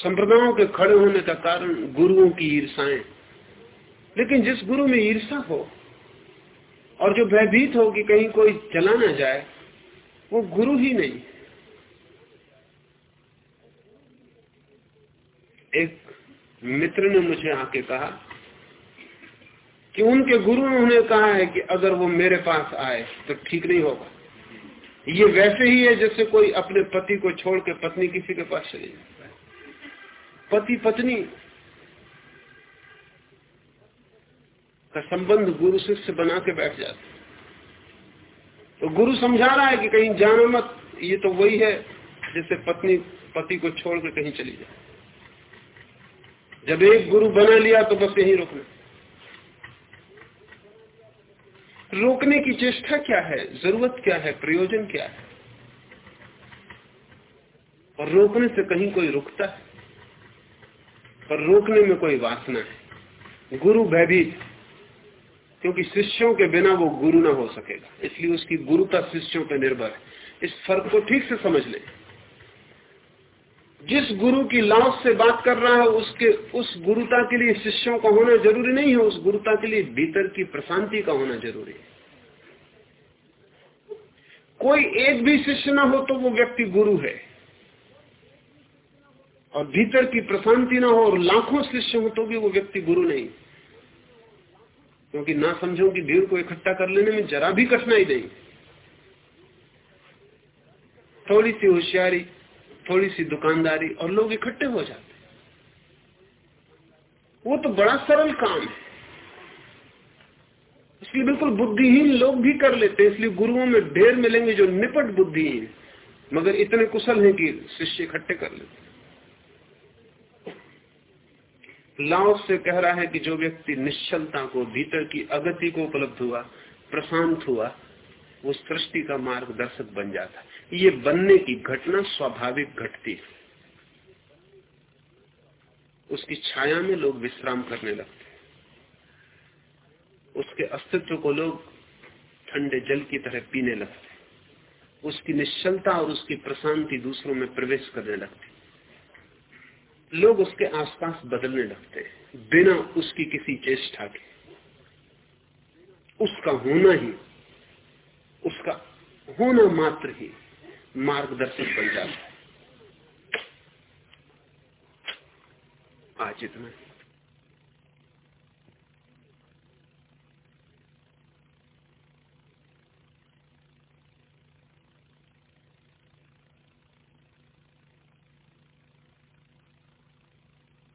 संप्रदायों के खड़े होने का कारण गुरुओं की ईर्षाएँ। लेकिन जिस गुरु में ईर्षा हो, और जो भयभीत हो कि कहीं कोई चला ना जाए, वो गुरु ही नहीं। एक मित्र ने मुझे आके कहा कि उनके गुरु ने उन्हें कहा है कि अगर वो मेरे पास आए तो ठीक नहीं होगा। ये वैसे ही है जैसे कोई अपने पति को छोड़ के पत्नी किसी के पास चली है पति पत्नी का संबंध गुरु शिष्य बना के बैठ जाते तो गुरु समझा रहा है कि कहीं जाना मत, ये तो वही है जैसे पत्नी, पति को छोड़कर कहीं चली जाए। जब एक गुरु बना लिया तो बस यही रोकना। रोकने की चेष्टा क्या है? ज़रूरत क्या है? प्रयोजन क्या है? और रोकने से कहीं कोई रुकता है? पर रोकने में कोई वासना है। गुरु भयभीत क्योंकि शिष्यों के बिना वो गुरु ना हो सकेगा। इसलिए उसकी गुरुता शिष्यों पर निर्भर है। इस फ़र्क को ठीक से समझ ले। जिस गुरु की लाश से बात कर रहा है, उसके, उस गुरुता के लिए शिष्यों का होना ज़रूरी नहीं है। उस गुरुता के लिए भीतर की प्रशांति का होना ज़रूरी है। कोई एक भी शिष्य ना हो तो वो व्यक्ति गुरु है। और भीतर की प्रशांति ना हो और लाखों शिष्य हो तो भी वो व्यक्ति गुरु नहीं। क्योंकि ना समझो कि भीड़ को इकट्ठा कर लेने में जरा भी कठिनाई नहीं। थोड़ी सी होशियारी थोड़ी सी दुकानदारी और लोग इकट्ठे हो जाते वो तो बड़ा सरल काम है। इसलिए बिल्कुल बुद्धिहीन लोग भी कर लेते हैं। इसलिए गुरुओं में ढेर मिलेंगे जो निपट बुद्धिहीन मगर इतने कुशल हैं कि शिष्य इकट्ठे कर लेते लाओ से कह रहा है कि जो व्यक्ति निश्चलता को, भीतर की अगति को उपलब्ध हुआ, प्रशांत हुआ, वो सृष्टि का मार्गदर्शक बन जाता ये बनने की घटना स्वाभाविक घटती है। उसकी छाया में लोग विश्राम करने लगते उसके अस्तित्व को लोग ठंडे जल की तरह पीने लगते उसकी निश्चलता और उसकी प्रशांति दूसरों में प्रवेश करने लगती लोग उसके आसपास बदलने लगते हैं, बिना उसकी किसी चेष्टा के। उसका होना ही, उसका होना मात्र ही मार्गदर्शक बन जाता है। आज इतना।